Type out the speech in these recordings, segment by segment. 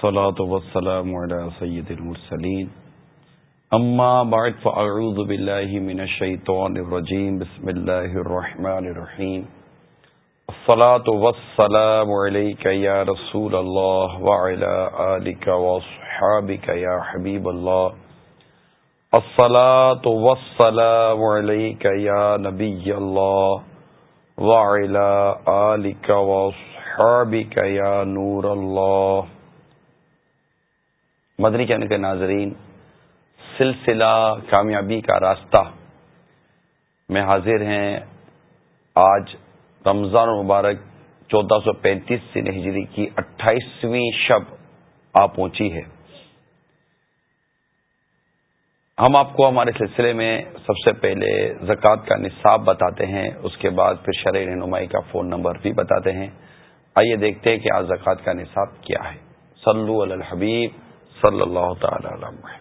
والصلاة والسلام على سيد المرسلين. أما بعد، فأعوذ بالله من الشيطان الرجيم. بسم الله الرحمن الرحيم. الصلاة والسلام عليك يا رسول الله وعلى آلك وصحابك يا حبيب الله. الصلاة والسلام عليك يا نبي الله وعلى آلك وصحابك يا نور الله. مدنی کہنے کے ناظرین، سلسلہ کامیابی کا راستہ میں حاضر ہیں۔ آج رمضان مبارک چودہ سو پینتیس سے ہجری کی اٹھائیسویں شب آ پہنچی ہے۔ ہم آپ کو ہمارے سلسلے میں سب سے پہلے زکوٰۃ کا نصاب بتاتے ہیں، اس کے بعد پھر شرح رہنمائی کا فون نمبر بھی بتاتے ہیں۔ آئیے دیکھتے ہیں کہ آج زکوٰۃ کا نصاب کیا ہے۔ صلو علی الحبیب۔ صلی اللہ تعالی علیہ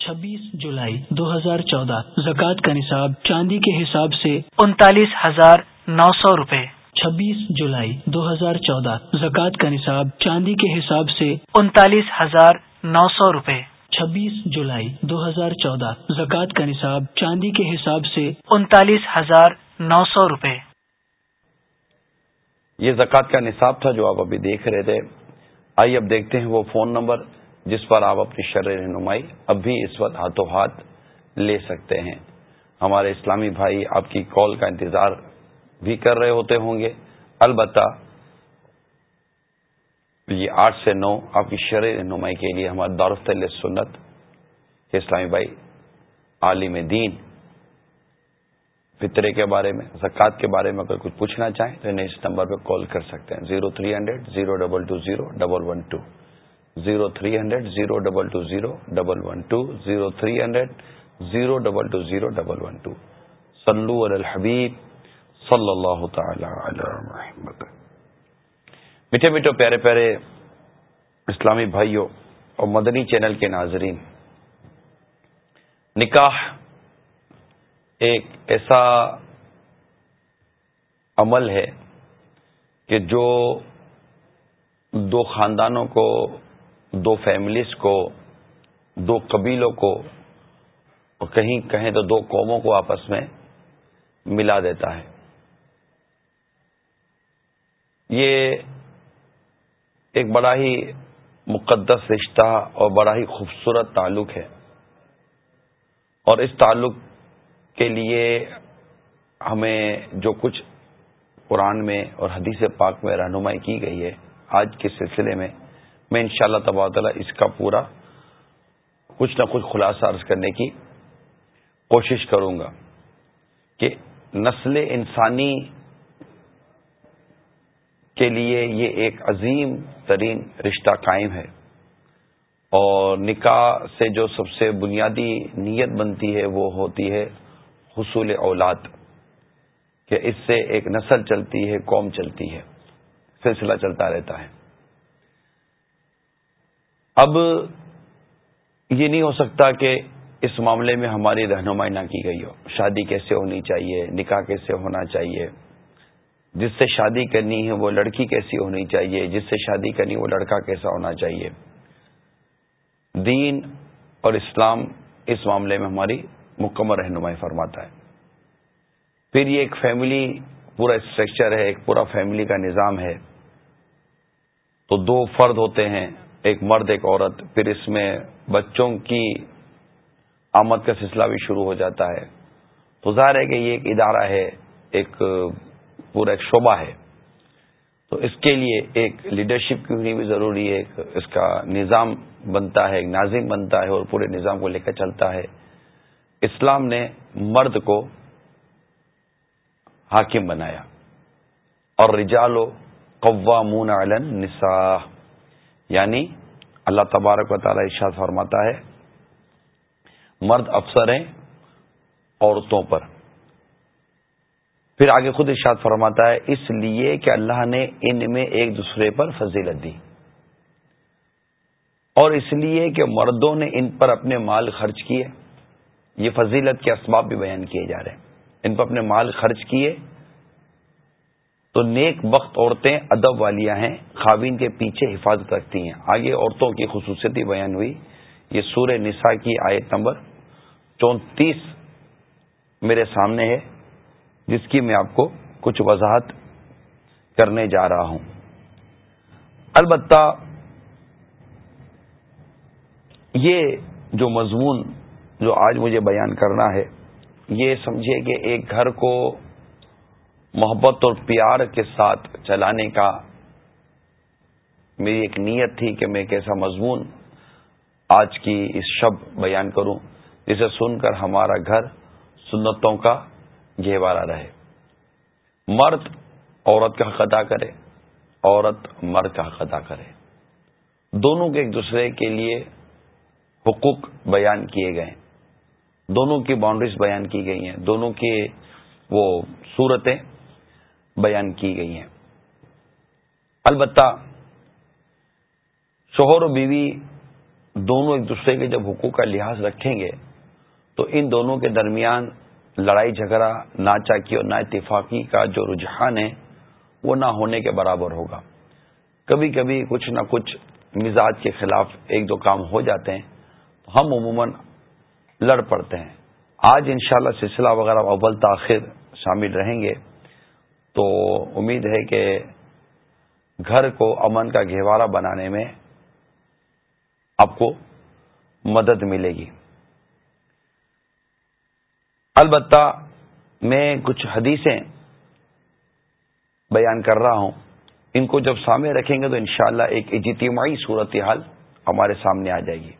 چھبیس جولائی دو ہزار چودہ زکوٰۃ کا نصاب چاندی کے حساب سے انتالیس ہزار نو سو روپے۔ چھبیس جولائی دو ہزار چودہ زکوٰۃ کا نصاب چاندی کے حساب سے انتالیس ہزار نو سو روپے۔ چھبیس جولائی دو ہزار چودہ زکوٰۃ کا نصاب چاندی کے حساب سے انتالیس ہزار نو سو روپے۔ یہ زکوٰۃ کا نصاب تھا جو آپ ابھی دیکھ رہے تھے۔ آئیے اب دیکھتے ہیں وہ فون نمبر جس پر آپ اپنی شرح رہنمائی اب بھی اس وقت ہاتھوں ہاتھ لے سکتے ہیں۔ ہمارے اسلامی بھائی آپ کی کال کا انتظار بھی کر رہے ہوتے ہوں گے۔ البتہ یہ آٹھ سے نو آپ کی شرح رہنمائی کے لیے ہمارے دارفت سنت اسلامی بھائی عالم دین فطرے کے بارے میں، زکوٰۃ کے بارے میں اگر کچھ پوچھنا چاہیں تو انہیں اس نمبر پہ کال کر سکتے ہیں۔ Zero three hundred zero double two zero double one two. Zero three hundred zero double two zero double one two. Zero three hundred zero double two zero double one two سلو الحبیب صلی اللہ تعالی علی محمد۔ میٹھے میٹھے پیارے پیارے اسلامی بھائیوں اور مدنی چینل کے ناظرین، نکاح ایک ایسا عمل ہے کہ جو دو خاندانوں کو، دو فیملیز کو، دو قبیلوں کو، اور کہیں کہیں تو دو قوموں کو آپس میں ملا دیتا ہے۔ یہ ایک بڑا ہی مقدس رشتہ اور بڑا ہی خوبصورت تعلق ہے۔ اور اس تعلق کے لیے ہمیں جو کچھ قرآن میں اور حدیث پاک میں رہنمائی کی گئی ہے، آج کے سلسلے میں میں انشاءاللہ شاء اللہ تعالیٰ اس کا پورا کچھ نہ کچھ خلاصہ عرض کرنے کی کوشش کروں گا کہ نسل انسانی کے لیے یہ ایک عظیم ترین رشتہ قائم ہے اور نکاح سے جو سب سے بنیادی نیت بنتی ہے وہ ہوتی ہے حصول اولاد، کہ اس سے ایک نسل چلتی ہے، قوم چلتی ہے، سلسلہ چلتا رہتا ہے۔ اب یہ نہیں ہو سکتا کہ اس معاملے میں ہماری رہنمائی نہ کی گئی ہو۔ شادی کیسے ہونی چاہیے؟ نکاح کیسے ہونا چاہیے؟ جس سے شادی کرنی ہے وہ لڑکی کیسی ہونی چاہیے؟ جس سے شادی کرنی وہ لڑکا کیسا ہونا چاہیے؟ دین اور اسلام اس معاملے میں ہماری مکمل رہنمائی فرماتا ہے۔ پھر یہ ایک فیملی پورا اسٹرکچر ہے، ایک پورا فیملی کا نظام ہے۔ تو دو فرد ہوتے ہیں، ایک مرد، ایک عورت۔ پھر اس میں بچوں کی آمد کا سلسلہ بھی شروع ہو جاتا ہے۔ تو ظاہر ہے کہ یہ ایک ادارہ ہے، ایک پورا ایک شعبہ ہے۔ تو اس کے لیے ایک لیڈرشپ کی ہونی بھی ضروری ہے اس کا نظام بنتا ہے، ایک ناظم بنتا ہے اور پورے نظام کو لے کر چلتا ہے۔ اسلام نے مرد کو حاکم بنایا۔ اور رجالو قوامون علی النساء۔ یعنی اللہ تبارک و تعالی ارشاد فرماتا ہے، مرد افسر ہیں عورتوں پر۔ پھر آگے خود ارشاد فرماتا ہے، اس لیے کہ اللہ نے ان میں ایک دوسرے پر فضیلت دی۔ اور اس لیے کہ مردوں نے ان پر اپنے مال خرچ کیے۔ یہ فضیلت کے اسباب بھی بیان کیے جا رہے ہیں۔ ان پر اپنے مال خرچ کیے۔ تو نیک وقت عورتیں ادب والیاں ہیں خوابین کے پیچھے حفاظت رکھتی ہیں۔ آگے عورتوں کی خصوصیتی بیان ہوئی۔ یہ سورہ نساء کی آیت نمبر چونتیس میرے سامنے ہے، جس کی میں آپ کو کچھ وضاحت کرنے جا رہا ہوں۔ البتہ یہ جو مضمون جو آج مجھے بیان کرنا ہے، یہ سمجھے کہ ایک گھر کو محبت اور پیار کے ساتھ چلانے کا میری ایک نیت تھی کہ میں ایک ایسا مضمون آج کی اس شب بیان کروں، جسے سن کر ہمارا گھر سنتوں کا گہوارا رہے۔ مرد عورت کا حق ادا کرے، عورت مرد کا حق ادا کرے۔ دونوں کے ایک دوسرے کے لیے حقوق بیان کیے گئے۔ دونوں کی باؤنڈریز بیان کی گئی ہیں۔ دونوں کے وہ صورتیں بیان کی گئی ہیں۔ البتہ شوہر و بیوی دونوں ایک دوسرے کے جب حقوق کا لحاظ رکھیں گے تو ان دونوں کے درمیان لڑائی، جھگڑا، ناچاکی اور نا اتفاقی کا جو رجحان ہے وہ نہ ہونے کے برابر ہوگا۔ کبھی کبھی کچھ نہ کچھ مزاج کے خلاف ایک دو کام ہو جاتے ہیں۔ ہم عموماً لڑ پڑتے ہیں۔ آج انشاءاللہ سلسلہ وغیرہ اول تاخیر شامل رہیں گے۔ تو امید ہے کہ گھر کو امن کا گہوارہ بنانے میں آپ کو مدد ملے گی۔ البتہ میں کچھ حدیثیں بیان کر رہا ہوں۔ ان کو جب سامنے رکھیں گے تو انشاءاللہ ایک اجتماعی صورتحال ہمارے سامنے آ جائے گی۔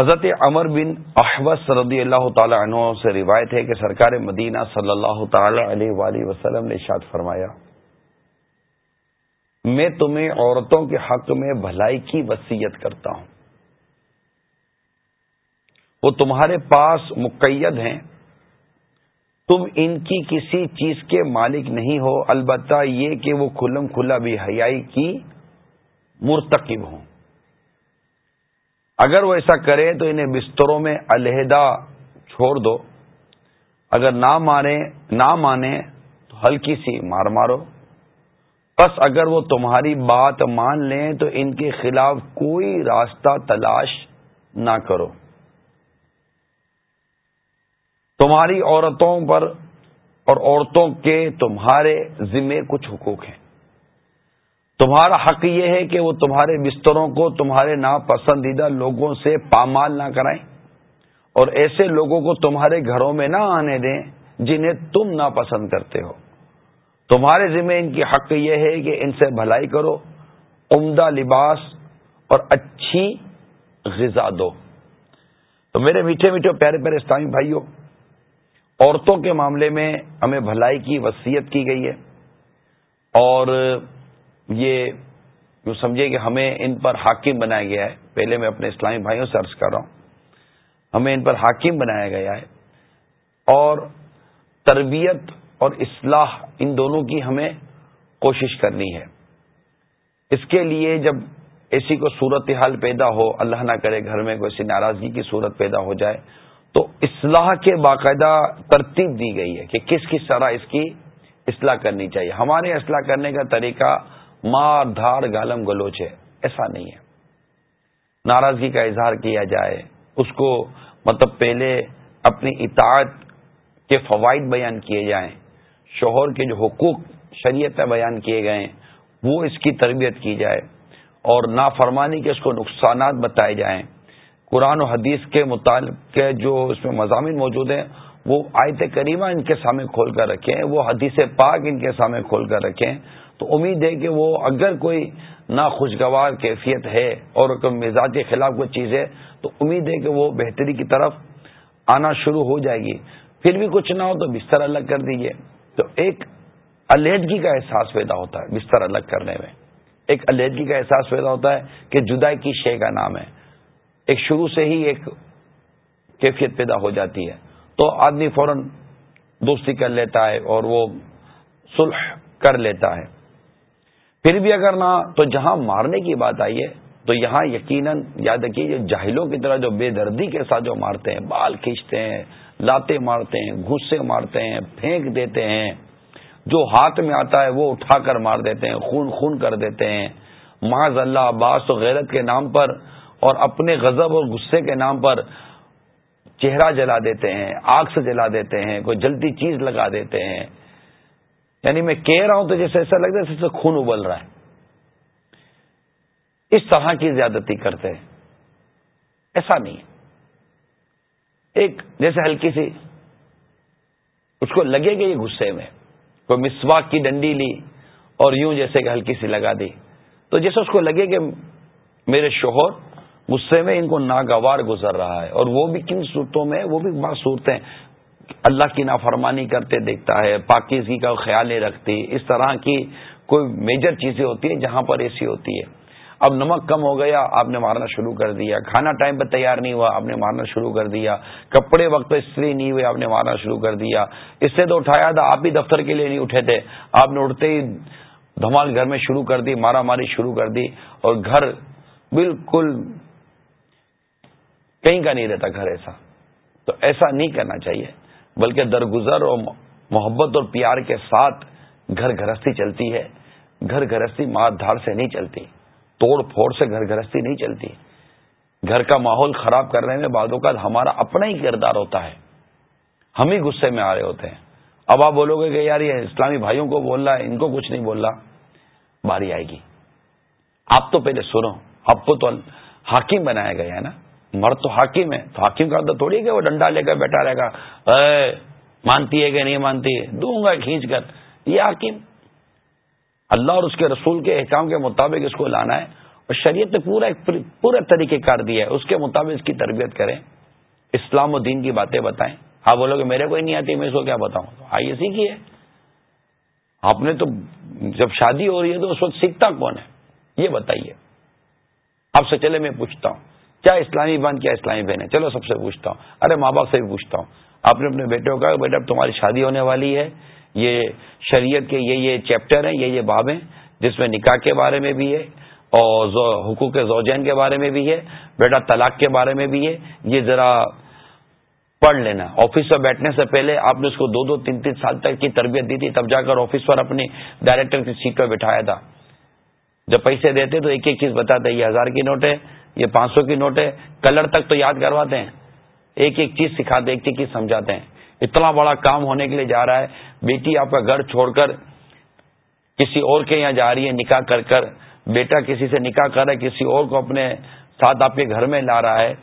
حضرت عمر بن احوث رضی اللہ تعالی عنہ سے روایت ہے کہ سرکار مدینہ صلی اللہ تعالی علیہ وآلہ وسلم نے اشاد فرمایا، میں تمہیں عورتوں کے حق میں بھلائی کی وسیعت کرتا ہوں۔ وہ تمہارے پاس مقید ہیں۔ تم ان کی کسی چیز کے مالک نہیں ہو، البتہ یہ کہ وہ کھلم کھلا بھی حیائی کی مرتکب ہوں۔ اگر وہ ایسا کرے تو انہیں بستروں میں علیحدہ چھوڑ دو۔ اگر نہ مارے، نہ مانے تو ہلکی سی مار مارو۔ بس اگر وہ تمہاری بات مان لیں تو ان کے خلاف کوئی راستہ تلاش نہ کرو۔ تمہاری عورتوں پر اور عورتوں کے تمہارے ذمے کچھ حقوق ہیں۔ تمہارا حق یہ ہے کہ وہ تمہارے بستروں کو تمہارے ناپسندیدہ لوگوں سے پامال نہ کرائیں اور ایسے لوگوں کو تمہارے گھروں میں نہ آنے دیں جنہیں تم ناپسند کرتے ہو۔ تمہارے ذمہ ان کی حق یہ ہے کہ ان سے بھلائی کرو، عمدہ لباس اور اچھی غذا دو۔ تو میرے میٹھے میٹھے پیارے پیارے اسلامی بھائیوں، عورتوں کے معاملے میں ہمیں بھلائی کی وصیت کی گئی ہے اور یہ جو سمجھے کہ ہمیں ان پر حاکم بنایا گیا ہے۔ پہلے میں اپنے اسلامی بھائیوں سے عرض کر رہا ہوں۔ ہمیں ان پر حاکم بنایا گیا ہے۔ اور تربیت اور اصلاح ان دونوں کی ہمیں کوشش کرنی ہے۔ اس کے لیے جب ایسی کو صورت حال پیدا ہو، اللہ نہ کرے گھر میں کوئی ایسی ناراضگی کی صورت پیدا ہو جائے، تو اصلاح کے باقاعدہ ترتیب دی گئی ہے کہ کس کس طرح اس کی اصلاح کرنی چاہیے۔ ہمارے اصلاح کرنے کا طریقہ مار، دھاڑ، گالم گلوچ ہے ایسا نہیں ہے۔ ناراضگی کا اظہار کیا جائے، اس کو مطلب پہلے اپنی اطاعت کے فوائد بیان کیے جائیں، شوہر کے جو حقوق شریعت میں بیان کیے گئے وہ اس کی تربیت کی جائے اور نافرمانی کے اس کو نقصانات بتائے جائیں۔ قرآن و حدیث کے متعلق جو اس میں مضامین موجود ہیں، وہ آیت کریمہ ان کے سامنے کھول کر رکھیں، وہ حدیث پاک ان کے سامنے کھول کر رکھیں۔ تو امید ہے کہ وہ اگر کوئی ناخوشگوار کیفیت ہے اور مزاج کے خلاف کوئی چیز ہے، تو امید ہے کہ وہ بہتری کی طرف آنا شروع ہو جائے گی۔ پھر بھی کچھ نہ ہو تو بستر الگ کر دیجیے تو ایک علیحدگی کا احساس پیدا ہوتا ہے بستر الگ کرنے میں۔ ایک علیحدگی کا احساس پیدا ہوتا ہے کہ جدائی کی شے کا نام ہے۔ ایک شروع سے ہی ایک کیفیت پیدا ہو جاتی ہے۔ تو آدمی فوراً دوستی کر لیتا ہے اور وہ صلح کر لیتا ہے۔ پھر بھی اگر نہ، تو جہاں مارنے کی بات آئی ہے، تو یہاں یقیناً یاد رکھیے جاہلوں کی طرح جو بے دردی کے ساتھ جو مارتے ہیں، بال کھینچتے ہیں لاتے مارتے ہیں گھسے مارتے ہیں، پھینک دیتے ہیں، جو ہاتھ میں آتا ہے وہ اٹھا کر مار دیتے ہیں، خون خون کر دیتے ہیں۔ معاذ اللہ، عباس و غیرت کے نام پر اور اپنے غضب اور غصے کے نام پر چہرہ جلا دیتے ہیں آگ سے جلا دیتے ہیں، کوئی جلدی چیز لگا دیتے ہیں۔ یعنی میں کہہ رہا ہوں تو جیسے ایسا لگتا ہے جیسے خون ابل رہا ہے۔ اس طرح کی زیادتی کرتے ہیں۔ ایسا نہیں ہے۔ ایک جیسے ہلکی سی اس کو لگے گا یہ غصے میں کوئی مسواک کی ڈنڈی لی اور یوں جیسے کہ ہلکی سی لگا دی۔ تو جیسے اس کو لگے کہ میرے شوہر غصے میں ان کو ناگوار گزر رہا ہے اور وہ بھی کن صورتوں میں وہ بھی بات صورتیں اللہ کی نافرمانی کرتے دیکھتا ہے، پاکیزگی کا خیال نہیں رکھتی، اس طرح کی کوئی میجر چیزیں ہوتی ہیں جہاں پر ایسی ہوتی ہے اب نمک کم ہو گیا، آپ نے مارنا شروع کر دیا۔ کھانا ٹائم پہ تیار نہیں ہوا، آپ نے مارنا شروع کر دیا۔ کپڑے وقت پہ استری نہیں ہوئے، آپ نے مارنا شروع کر دیا۔ اس سے تو اٹھایا تھا، آپ بھی دفتر کے لیے نہیں اٹھے تھے۔ آپ نے اٹھتے ہی دھمال گھر میں شروع کر دی، مارا ماری شروع کر دی اور گھر بالکل کہیں کا نہیں رہتا، گھر ایسا۔ تو ایسا نہیں کرنا چاہیے۔ بلکہ درگزر اور محبت اور پیار کے ساتھ گھر گرہستی چلتی ہے۔ گھر گرہستی مار دھار سے نہیں چلتی۔ توڑ پھوڑ سے گھر گرہستی نہیں چلتی۔ گھر کا ماحول خراب کرنے میں بعد اوقات ہمارا اپنا ہی کردار ہوتا ہے۔ ہم ہی غصے میں آ رہے ہوتے ہیں۔ اب آپ بولو گے کہ یار یہ اسلامی بھائیوں کو بول رہا ہے، ان کو کچھ نہیں بول رہا۔ باری آئے گی۔ آپ تو پہلے سنو، آپ کو تو حاکم بنایا گیا ہے نا۔ مرد تو حاکم ہے، تو حاکم کا تو تھوڑی کہ وہ ڈنڈا لے کر بیٹھا رہے گا۔ اے، مانتی ہے کہ نہیں مانتی ہے؟ دوں گا کھینچ کر۔ یہ حاکم۔ اللہ اور اس کے رسول کے احکام کے مطابق اس کو لانا ہے۔ اور شریعت نے پورا ایک پورا طریقہ کار دیا ہے۔ اس کے مطابق اس کی تربیت کریں۔ اسلام و دین کی باتیں بتائیں۔ آپ بولو کہ میرے کو ہی نہیں آتی، میں اس کو کیا بتاؤں؟ ہاں، آئیے سیکھیے آپ نے تو جب شادی ہو رہی ہے تو اس وقت سیکھتا کون ہے؟ یہ بتائیے۔ آپ سے چلے میں پوچھتا ہوں۔ کیا اسلامی بہن کیا اسلامی بہن ہے؟ چلو سب سے پوچھتا ہوں۔ ارے ماں باپ سے بھی پوچھتا ہوں۔ آپ نے اپنے بیٹے کو کہا بیٹا تمہاری شادی ہونے والی ہے۔ یہ شریعت کے یہ یہ چیپٹر ہیں، یہ یہ باب ہیں، جس میں نکاح کے بارے میں بھی ہے اور حقوق زوجین کے بارے میں بھی ہے۔ بیٹا، طلاق کے بارے میں بھی ہے۔ یہ ذرا پڑھ لینا۔ آفس پر بیٹھنے سے پہلے آپ نے اس کو دو دو، تین تین سال تک کی تربیت دی تھی۔ تب جا کر آفس پر اپنی ڈائریکٹر کی سیٹ پر بٹھایا تھا۔ جب پیسے دیتے تو ایک ایک چیز بتاتے یہ ہزار کی نوٹ ہے یہ پانچ سو کی نوٹ ہے کلر تک تو یاد کرواتے ہیں۔ ایک ایک چیز سکھاتے ایک ایک چیز سمجھاتے ہیں۔ اتنا بڑا کام ہونے کے لیے جا رہا ہے۔ بیٹی آپ کا گھر چھوڑ کر کسی اور کے یہاں جا رہی ہے، نکاح کر کر۔ بیٹا کسی سے نکاح کر رہا ہے، کسی اور کو اپنے ساتھ آپ کے گھر میں لا رہا ہے۔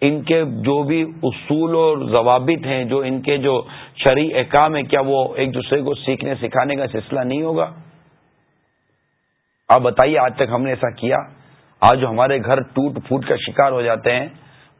ان کے جو بھی اصول اور ضوابط ہیں، جو ان کے جو شرعی احکام ہے کیا وہ ایک دوسرے کو سیکھنے، سکھانے کا سلسلہ نہیں ہوگا؟ آپ بتائیے، آج تک ہم نے ایسا کیا؟ آج جو ہمارے گھر ٹوٹ پھوٹ کا شکار ہو جاتے ہیں،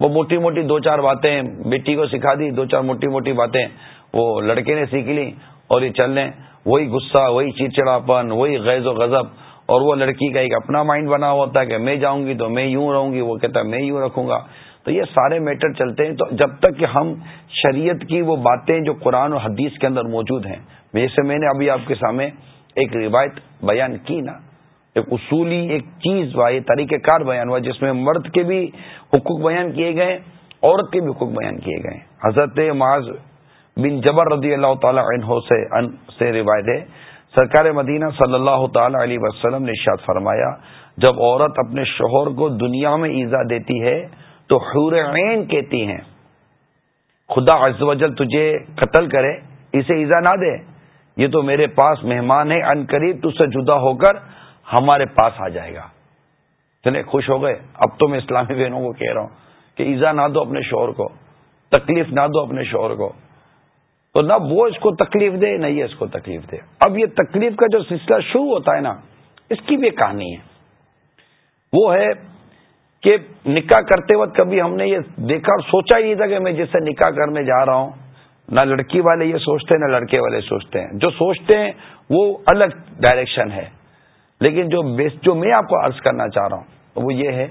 وہ موٹی موٹی دو چار باتیں بیٹی کو سکھا دی، دو چار موٹی موٹی باتیں، وہ لڑکے نے سیکھ لی اور یہ چل لیں وہی غصہ، وہی چڑچڑاپن وہی غیظ و غضب اور وہ لڑکی کا ایک اپنا مائنڈ بنا ہوتا ہے کہ میں جاؤں گی تو میں یوں رہوں گی، وہ کہتا ہے میں یوں رکھوں گا۔ تو یہ سارے میٹر چلتے ہیں۔ تو جب تک کہ ہم شریعت کی وہ باتیں جو قرآن و حدیث کے اندر موجود ہیں جیسے میں نے ابھی آپ کے سامنے ایک روایت بیان کی نا۔ ایک اصولی، ایک چیز ہوا یہ طریقہ کار بیان ہوا، جس میں مرد کے بھی حقوق بیان کیے گئے، عورت کے بھی حقوق بیان کیے گئے۔ حضرت معاذ بن جبر رضی اللہ تعالی عنہ سے سے روایت ہے۔ سرکار مدینہ صلی اللہ تعالی علیہ وسلم نے ارشاد فرمایا، جب عورت اپنے شوہر کو دنیا میں ایزا دیتی ہے، تو حور عین کہتی ہیں، خدا عز و جل تجھے قتل کرے، اسے ایزا نہ دے، یہ تو میرے پاس مہمان ہے، ان قریب تج سے جدا ہو کر ہمارے پاس آ جائے گا۔ چلے خوش ہو گئے۔ اب تو میں اسلامی بہنوں کو کہہ رہا ہوں کہ ایزا نہ دو اپنے شوہر کو، تکلیف نہ دو اپنے شوہر کو۔ تو نہ وہ اس کو تکلیف دے، نہ یہ اس کو تکلیف دے۔ اب یہ تکلیف کا جو سلسلہ شروع ہوتا ہے نا، اس کی بھی کہانی ہے۔ وہ ہے کہ نکاح کرتے وقت کبھی ہم نے یہ دیکھا اور سوچا ہی تھا کہ میں جس سے نکاح کرنے جا رہا ہوں، نہ لڑکی والے یہ سوچتے ہیں نہ لڑکے والے سوچتے ہیں۔ جو سوچتے ہیں، وہ الگ ڈائریکشن ہے۔ لیکن جو جو میں آپ کو عرض کرنا چاہ رہا ہوں وہ یہ ہے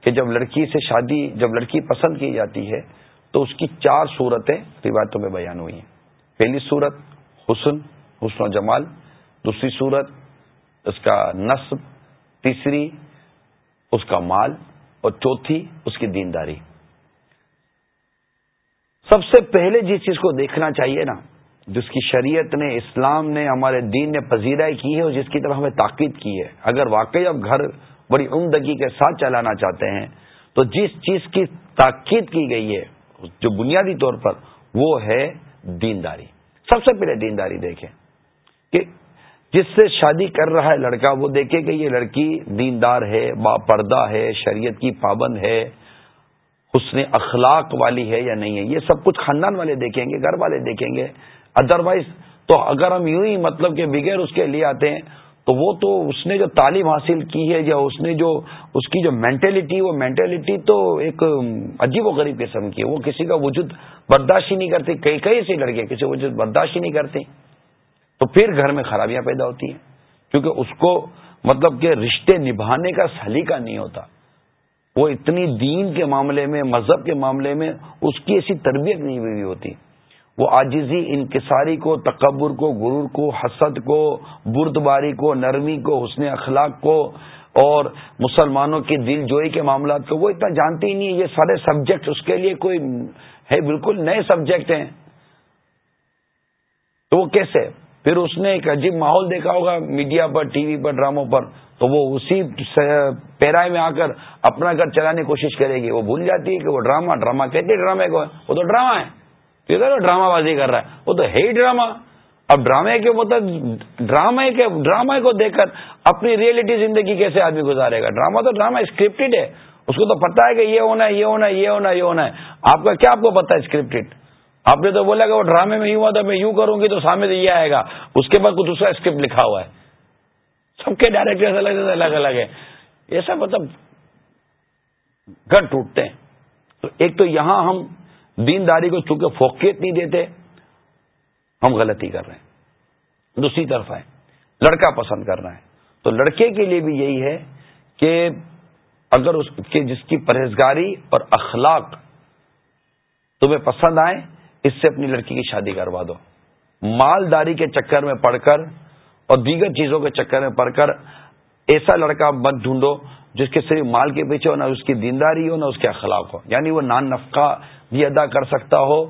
کہ جب لڑکی سے شادی جب لڑکی پسند کی جاتی ہے، تو اس کی چار صورتیں روایتوں میں بیان ہوئی ہیں۔ پہلی صورت، حسن حسن و جمال۔ دوسری صورت، اس کا نصب۔ تیسری، اس کا مال۔ اور چوتھی، اس کی دینداری۔ سب سے پہلے جس چیز کو دیکھنا چاہیے نا جس کی شریعت نے، اسلام نے، ہمارے دین نے پذیرائی کی ہے اور جس کی طرف ہمیں تاکید کی ہے۔ اگر واقعی اب گھر بڑی عمدگی کے ساتھ چلانا چاہتے ہیں، تو جس چیز کی تاکید کی گئی ہے، جو بنیادی طور پر، وہ ہے دینداری۔ سب سے پہلے دینداری دیکھیں کہ جس سے شادی کر رہا ہے لڑکا، وہ دیکھے کہ یہ لڑکی دیندار ہے با پردہ ہے، شریعت کی پابند ہے اس نے اخلاق والی ہے یا نہیں ہے۔ یہ سب کچھ خاندان والے دیکھیں گے، گھر والے دیکھیں گے۔ ادروائز تو اگر ہم یوں ہی مطلب کہ بغیر اس کے لیے آتے ہیں، تو وہ تو اس نے جو تعلیم حاصل کی ہے یا اس نے جو، اس کی جو مینٹلٹی وہ مینٹلٹی تو ایک عجیب و غریب قسم کی ہے۔ وہ کسی کا وجود برداشت ہی نہیں کرتی کئی کئی سے لڑکے کسی وجود برداشت ہی نہیں کرتے۔ تو پھر گھر میں خرابیاں پیدا ہوتی ہیں۔ کیونکہ اس کو مطلب کہ رشتے نبھانے کا سلیقہ نہیں ہوتا۔ وہ اتنی دین کے معاملے میں، مذہب کے معاملے میں اس کی ایسی تربیت نہیں ہوئی ہوتی۔ وہ آجزی انکساری کو، تکبر کو، غرور کو، حسد کو، بردباری کو، نرمی کو، حسن اخلاق کو اور مسلمانوں کی دل جوئی کے معاملات کو، وہ اتنا جانتے ہی نہیں ہے یہ سارے سبجیکٹ اس کے لیے کوئی ہے، بالکل نئے سبجیکٹ ہیں۔ تو وہ کیسے؟ پھر اس نے ایک عجیب ماحول دیکھا ہوگا، میڈیا پر، ٹی وی پر، ڈراموں پر۔ تو وہ اسی پیرائے میں آ کر اپنا گھر چلانے کی کوشش کرے گی۔ وہ بھول جاتی ہے کہ وہ ڈرامہ ڈرامہ کہتے ڈرامے کو وہ تو ڈرامہ ہے۔ ڈرامہ بازی کر رہا ہے۔ وہ تو ہے ہی ڈرامہ۔ اب ڈرامے کے مطلب ڈرامے کے ڈرامے کو دیکھ کر اپنی ریئلٹی زندگی کیسے آدمی گزارے گا۔ ڈرامہ تو ڈرامہ اسکرپٹڈ ہے۔ اس کو تو پتا ہے کہ یہ ہونا ہے، یہ ہونا ہے، یہ ہونا ہے، یہ ہونا ہے۔ آپ کا کیا آپ کو پتا ہے اسکرپٹڈ آپ نے تو بولا کہ وہ ڈرامے میں یوں ہوا تھا، میں یوں کروں گی تو سامنے سے یہ آئے گا۔ اس کے بعد کچھ دوسرا اسکرپٹ لکھا ہوا ہے۔ سب کے ڈائریکٹر الگ الگ الگ ہے ایسا مطلب گھر ٹوٹتے ہیں۔ تو ایک تو یہاں ہم دینداری کو چونکہ فوقیت نہیں دیتے، ہم غلطی کر رہے ہیں۔ دوسری طرف ہے لڑکا پسند کر رہا ہے۔ تو لڑکے کے لیے بھی یہی ہے کہ اگر اس کے جس کی پرہیزگاری اور اخلاق تمہیں پسند آئے اس سے اپنی لڑکی کی شادی کروا دو۔ مالداری کے چکر میں پڑھ کر اور دیگر چیزوں کے چکر میں پڑھ کر ایسا لڑکا مت ڈھونڈو جس کے صرف مال کے پیچھے ہو، نہ اس کی دینداری ہو، نہ اس کے اخلاق ہو۔ یعنی وہ نان نفقہ بھی ادا کر سکتا ہو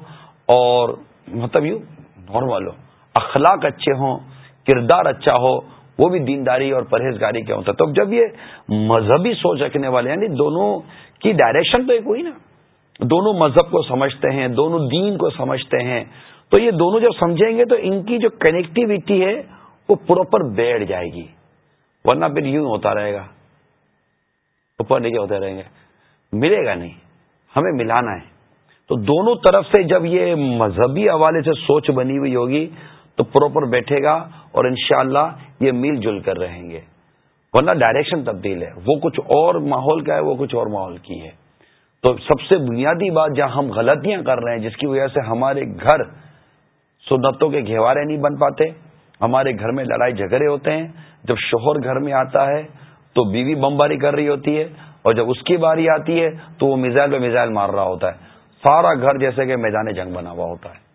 اور مطلب یوں نارمل ہو اخلاق اچھے ہوں، کردار اچھا ہو، وہ بھی دینداری اور پرہیزگاری کے ہوتا تو جب یہ مذہبی سوچ رکھنے والے یعنی دونوں کی ڈائریکشن تو ایک ہوئی نا۔ دونوں مذہب کو سمجھتے ہیں، دونوں دین کو سمجھتے ہیں۔ تو یہ دونوں جب سمجھیں گے تو ان کی جو کنیکٹیوٹی ہے، وہ پراپر بیٹھ جائے گی۔ ورنہ پھر یوں ہوتا رہے گا۔ اوپر نیچے ہوتے رہیں گے۔ ملے گا نہیں۔ ہمیں ملانا ہے۔ تو دونوں طرف سے جب یہ مذہبی حوالے سے سوچ بنی ہوئی ہوگی تو پراپر بیٹھے گا اور انشاءاللہ یہ مل جل کر رہیں گے۔ ورنہ ڈائریکشن تبدیل ہے۔ وہ کچھ اور ماحول کا ہے، وہ کچھ اور ماحول کی ہے۔ تو سب سے بنیادی بات جہاں ہم غلطیاں کر رہے ہیں، جس کی وجہ سے ہمارے گھر سنتوں کے گھیوارے نہیں بن پاتے، ہمارے گھر میں لڑائی جھگڑے ہوتے ہیں۔ جب شوہر گھر میں آتا ہے تو بیوی بمباری کر رہی ہوتی ہے اور جب اس کی باری آتی ہے تو وہ میزائل پہ میزائل مار رہا ہوتا ہے۔ سارا گھر جیسے کہ میدان جنگ بنا ہوا ہوتا ہے۔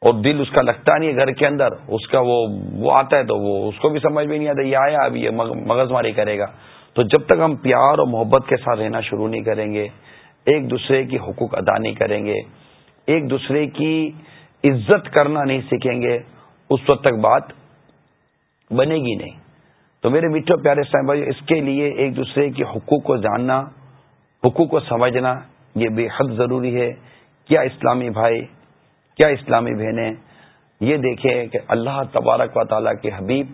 اور دل اس کا لگتا نہیں ہے گھر کے اندر، اس کا وہ وہ آتا ہے تو وہ، اس کو بھی سمجھ میں نہیں آتا، یہ آیا، اب یہ مغز ماری کرے گا۔ تو جب تک ہم پیار اور محبت کے ساتھ رہنا شروع نہیں کریں گے، ایک دوسرے کی حقوق ادا نہیں کریں گے، ایک دوسرے کی عزت کرنا نہیں سیکھیں گے، اس وقت تک بات بنے گی نہیں۔ تو میرے میٹھے پیارے صاحب بھائی اس کے لیے ایک دوسرے کے حقوق کو جاننا، حقوق کو سمجھنا یہ بے حد ضروری ہے۔ کیا اسلامی بھائی، کیا اسلامی بہنیں، یہ دیکھیں کہ اللہ تبارک و تعالیٰ کے حبیب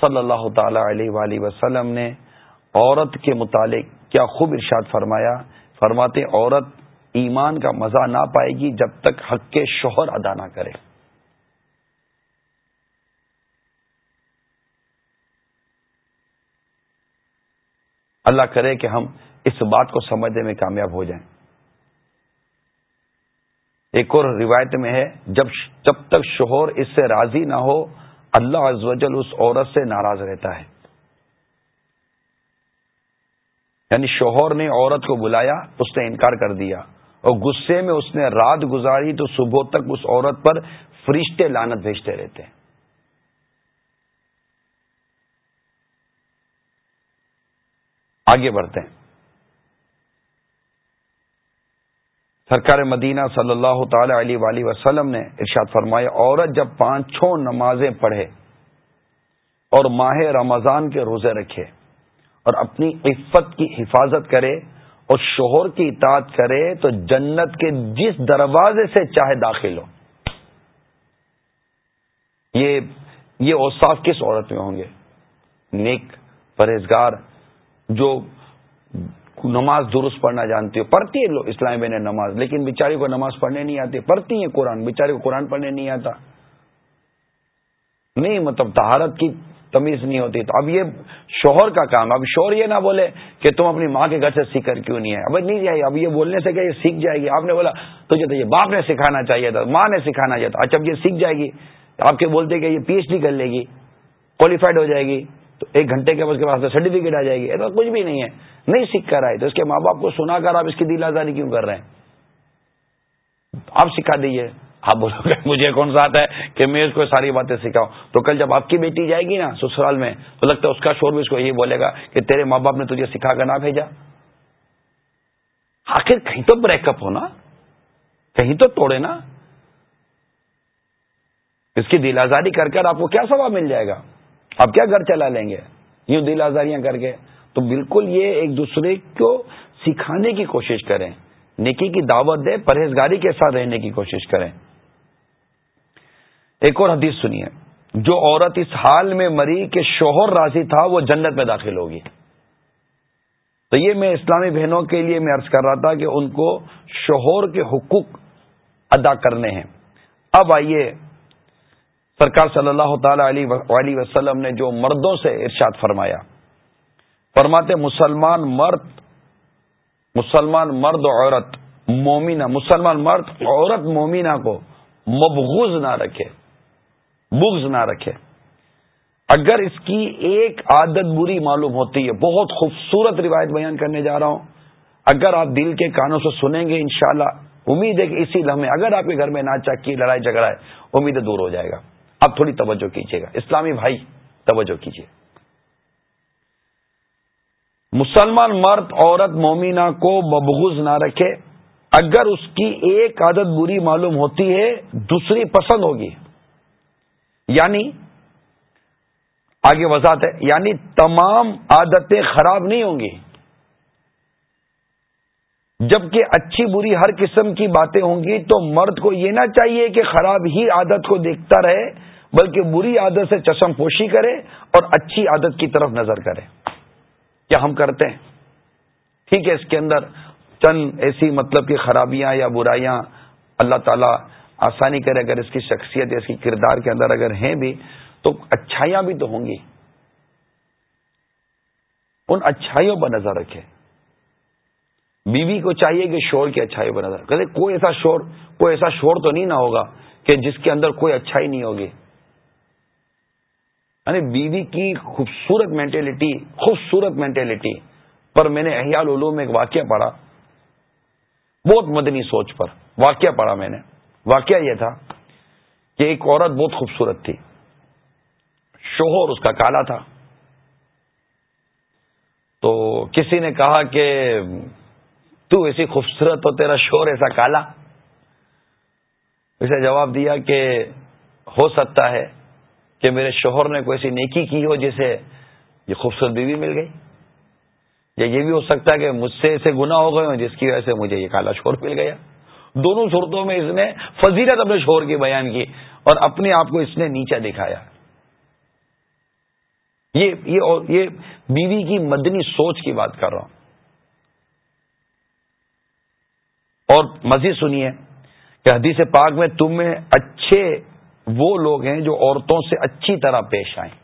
صلی اللہ تعالی علیہ وآلہ وسلم نے عورت کے متعلق کیا خوب ارشاد فرمایا۔ فرماتے عورت ایمان کا مزہ نہ پائے گی جب تک حق کے شوہر ادا نہ کرے۔ اللہ کرے کہ ہم اس بات کو سمجھنے میں کامیاب ہو جائیں۔ ایک اور روایت میں ہے، جب جب تک شوہر اس سے راضی نہ ہو، اللہ عز و جل اس عورت سے ناراض رہتا ہے۔ یعنی شوہر نے عورت کو بلایا، اس نے انکار کر دیا، اور غصے میں اس نے رات گزاری تو صبح تک اس عورت پر فرشتے لانت بھیجتے رہتے ہیں۔ آگے بڑھتے ہیں۔ سرکار مدینہ صلی اللہ تعالی علیہ وآلہ وسلم نے ارشاد فرمایا، عورت جب پانچ چھ نمازیں پڑھے اور ماہ رمضان کے روزے رکھے اور اپنی عفت کی حفاظت کرے اور شوہر کی اطاعت کرے، تو جنت کے جس دروازے سے چاہے داخل ہو۔ یہ یہ اوصاف کس عورت میں ہوں گے؟ نیک پرہیزگار جو نماز درست پڑھنا جانتی ہو۔ پڑھتی ہے لوگ، اسلام بین نماز، لیکن بیچاری کو نماز پڑھنے نہیں آتی پڑھتی ہیں قرآن بیچاری کو قرآن پڑھنے نہیں آتا۔ نہیں مطلب تہارت کی تمیز نہیں ہوتی۔ تو اب یہ شوہر کا کام، اب شوہر یہ نہ بولے کہ تم اپنی ماں کے گھر سے سیکھ کر کیوں نہیں ہے۔ اب نہیں جائے، اب یہ بولنے سے کہ یہ سیکھ جائے گی۔ آپ نے بولا، تجھے تو یہ باپ نے سکھانا چاہیے تھا، ماں نے سکھانا چاہیے تھا۔ اچھا اب یہ سیکھ جائے گی۔ آپ کے بولتے کہ یہ پی ایچ ڈی کر لے گی، کوالیفائڈ ہو جائے گی۔ تو ایک گھنٹے کے بعد کے پاس سرٹیفکیٹ آ جائے گی۔ ایسا کچھ بھی نہیں ہے۔ نہیں سیکھ کر آئے تو اس کے ماں باپ کو سنا کر آپ اس کی دل آزادی کیوں کر رہے ہیں؟ آپ سکھا دیجیے آپ بولو گے مجھے کون سا آتا ہے کہ میں اس کو ساری باتیں سکھاؤں؟ تو کل جب آپ کی بیٹی جائے گی نا سسرال میں، تو لگتا ہے اس کا شور بھی اس کو یہی بولے گا کہ تیرے ماں باپ نے تجھے سکھا کر نہ بھیجا۔ آخر کہیں تو بریک اپ ہونا، کہیں تو توڑے نا۔ اس کی دل آزادی کر کر آپ کو کیا سواب مل جائے گا؟ آپ کیا گھر چلا لیں گے؟ یوں دل آزاریاں کر کے۔ تو بالکل یہ ایک دوسرے کو سکھانے کی کوشش کریں۔ نیکی کی دعوت دے پرہیزگاری کے ساتھ رہنے کی کوشش کریں۔ ایک اور حدیث سنیے۔ جو عورت اس حال میں مری کہ شوہر راضی تھا، وہ جنت میں داخل ہوگی۔ تو یہ میں اسلامی بہنوں کے لیے میں عرض کر رہا تھا کہ ان کو شوہر کے حقوق ادا کرنے ہیں۔ اب آئیے، سرکار صلی اللہ تعالی علیہ وسلم نے جو مردوں سے ارشاد فرمایا۔ فرماتے مسلمان مرد مسلمان مرد عورت مومنہ، مسلمان مرد، عورت مومنہ کو مبغوز نہ رکھے، بغض نہ رکھے۔ اگر اس کی ایک عادت بری معلوم ہوتی ہے، بہت خوبصورت روایت بیان کرنے جا رہا ہوں۔ اگر آپ دل کے کانوں سے سنیں گے، انشاءاللہ امید ہے کہ اسی لمحے، اگر آپ کے گھر میں ناچا کی لڑائی جھگڑا ہے، امید دور ہو جائے گا۔ آپ تھوڑی توجہ کیجیے گا۔ اسلامی بھائی، توجہ کیجیے۔ مسلمان مرد عورت مومینہ کو ببغز نہ رکھے۔ اگر اس کی ایک عادت بری معلوم ہوتی ہے، دوسری پسند ہوگی۔ یعنی آگے وضاحت ہے یعنی تمام عادتیں خراب نہیں ہوں گی۔ جبکہ اچھی بری ہر قسم کی باتیں ہوں گی، تو مرد کو یہ نہ چاہیے کہ خراب ہی عادت کو دیکھتا رہے، بلکہ بری عادت سے چشم پوشی کرے اور اچھی عادت کی طرف نظر کرے۔ کیا ہم کرتے ہیں؟ ٹھیک ہے، اس کے اندر چند ایسی مطلب کہ خرابیاں یا برائیاں اللہ تعالی آسانی کرے، اگر اس کی شخصیت یا اس کی کردار کے اندر اگر ہیں بھی، تو اچھائیاں بھی تو ہوں گی۔ ان اچھائیوں پر نظر رکھے بیوی کو چاہیے کہ شور کی اچھائیوں پر نظر رکھے۔ کوئی ایسا شور، کوئی ایسا شور تو نہیں نہ ہوگا کہ جس کے اندر کوئی اچھائی نہیں ہوگی۔ یعنی بیوی کی خوبصورت مینٹلٹی خوبصورت مینٹلٹی پر میں نے احیال علوم میں ایک واقعہ پڑھا، بہت مدنی سوچ پر واقعہ پڑھا میں نے۔ واقعہ یہ تھا کہ ایک عورت بہت خوبصورت تھی۔ شوہر اس کا کالا تھا۔ تو کسی نے کہا کہ تو ایسی خوبصورت ہو تیرا شور ایسا کالا۔ اسے جواب دیا کہ ہو سکتا ہے کہ میرے شوہر نے کوئی ایسی نیکی کی ہو جسے یہ خوبصورت بیوی مل گئی؟ یا یہ بھی ہو سکتا ہے کہ مجھ سے ایسے گنا ہو گئے ہوں، جس کی وجہ سے مجھے یہ کالا شور مل گیا؟ دونوں صورتوں میں اس نے فضیلت اپنے شور کی بیان کی اور اپنے آپ کو اس نے نیچا دکھایا۔ یہ یہ یہ بیوی کی مدنی سوچ کی بات کر رہا ہوں۔ اور مزید سنیے کہ حدیث پاک میں تم میں اچھے وہ لوگ ہیں جو عورتوں سے اچھی طرح پیش آئیں۔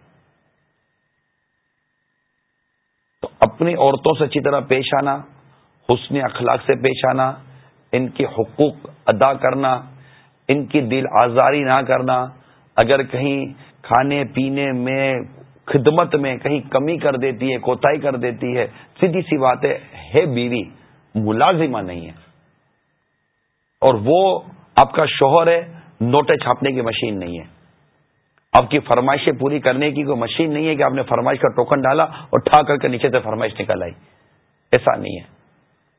تو اپنی عورتوں سے اچھی طرح پیش آنا، حسن اخلاق سے پیش آنا، ان کے حقوق ادا کرنا، ان کی دل آزاری نہ کرنا، اگر کہیں کھانے پینے میں خدمت میں کہیں کمی کر دیتی ہے، کوتاہی کر دیتی ہے، سیدھی سی بات ہے بیوی، ملازمہ نہیں ہے۔ اور وہ آپ کا شوہر ہے نوٹیں چھاپنے کی مشین نہیں ہے۔ آپ کی فرمائشیں پوری کرنے کی کوئی مشین نہیں ہے کہ آپ نے فرمائش کا ٹوکن ڈالا اور ٹھا کر کے نیچے سے فرمائش نکل آئی۔ ایسا نہیں ہے۔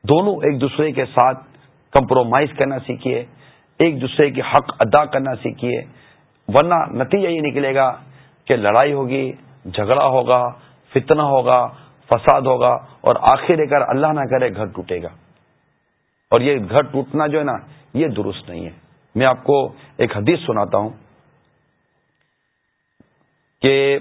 دونوں ایک دوسرے کے ساتھ کمپرومائز کرنا سیکھیے۔ ایک دوسرے کی حق ادا کرنا سیکھیے۔ ورنہ نتیجہ یہ نکلے گا کہ لڑائی ہوگی، جھگڑا ہوگا، فتنہ ہوگا، فساد ہوگا اور آخر کر اللہ نہ کرے گھر ٹوٹے گا۔ اور یہ گھر ٹوٹنا جو ہے نا، یہ درست نہیں ہے۔ میں آپ کو ایک حدیث سناتا ہوں کہ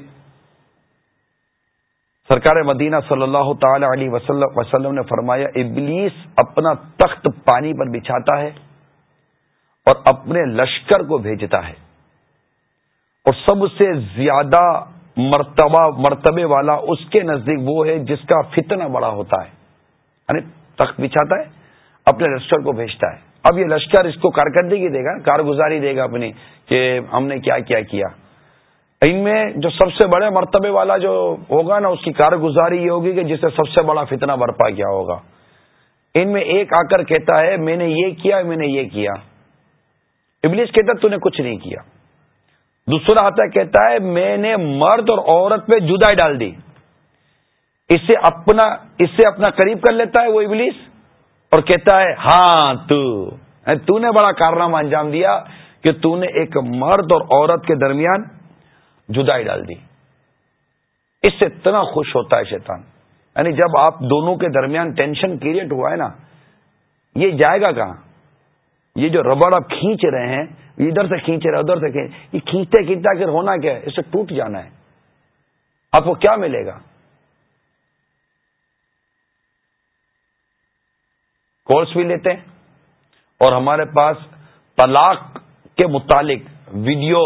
سرکار مدینہ صلی اللہ تعالی علیہ وسلم نے فرمایا، ابلیس اپنا تخت پانی پر بچھاتا ہے اور اپنے لشکر کو بھیجتا ہے اور سب سے زیادہ مرتبہ مرتبے والا اس کے نزدیک وہ ہے جس کا فتنہ بڑا ہوتا ہے یعنی تخت بچھاتا ہے، اپنے لشکر کو بھیجتا ہے۔ اب یہ لشکر اس کو کارکردگی دے گا، کارگزاری دے گا اپنی کہ ہم نے کیا کیا کیا۔ ان میں جو سب سے بڑے مرتبے والا جو ہوگا نا، اس کی کارگزاری یہ ہوگی کہ جس سے سب سے بڑا فتنہ برپا کیا ہوگا۔ ان میں ایک آ کر کہتا ہے، میں نے یہ کیا، میں نے یہ کیا۔ ابلیس کہتا تو نے کچھ نہیں کیا۔ دوسرا آتا کہتا ہے، میں نے مرد اور عورت پہ جدائی ڈال دی۔ اسے اپنا، اس سے اپنا قریب کر لیتا ہے وہ ابلیس۔ اور کہتا ہے ہاں تو. تو نے بڑا کارنامہ انجام دیا کہ تو نے ایک مرد اور عورت کے درمیان جدائی ڈال دی۔ اس سے اتنا خوش ہوتا ہے شیطان۔ یعنی جب آپ دونوں کے درمیان ٹینشن کریٹ ہوا ہے نا، یہ جائے گا کہاں؟ یہ جو ربڑ آپ کھینچ رہے ہیں ادھر سے کھینچ رہے ادھر سے کھینچ یہ کھینچتے کھینچتے آخر ہونا کیا ہے؟ اسے ٹوٹ جانا ہے۔ آپ کو کیا ملے گا؟ کورس بھی لیتے ہیں اور ہمارے پاس طلاق کے متعلق ویڈیو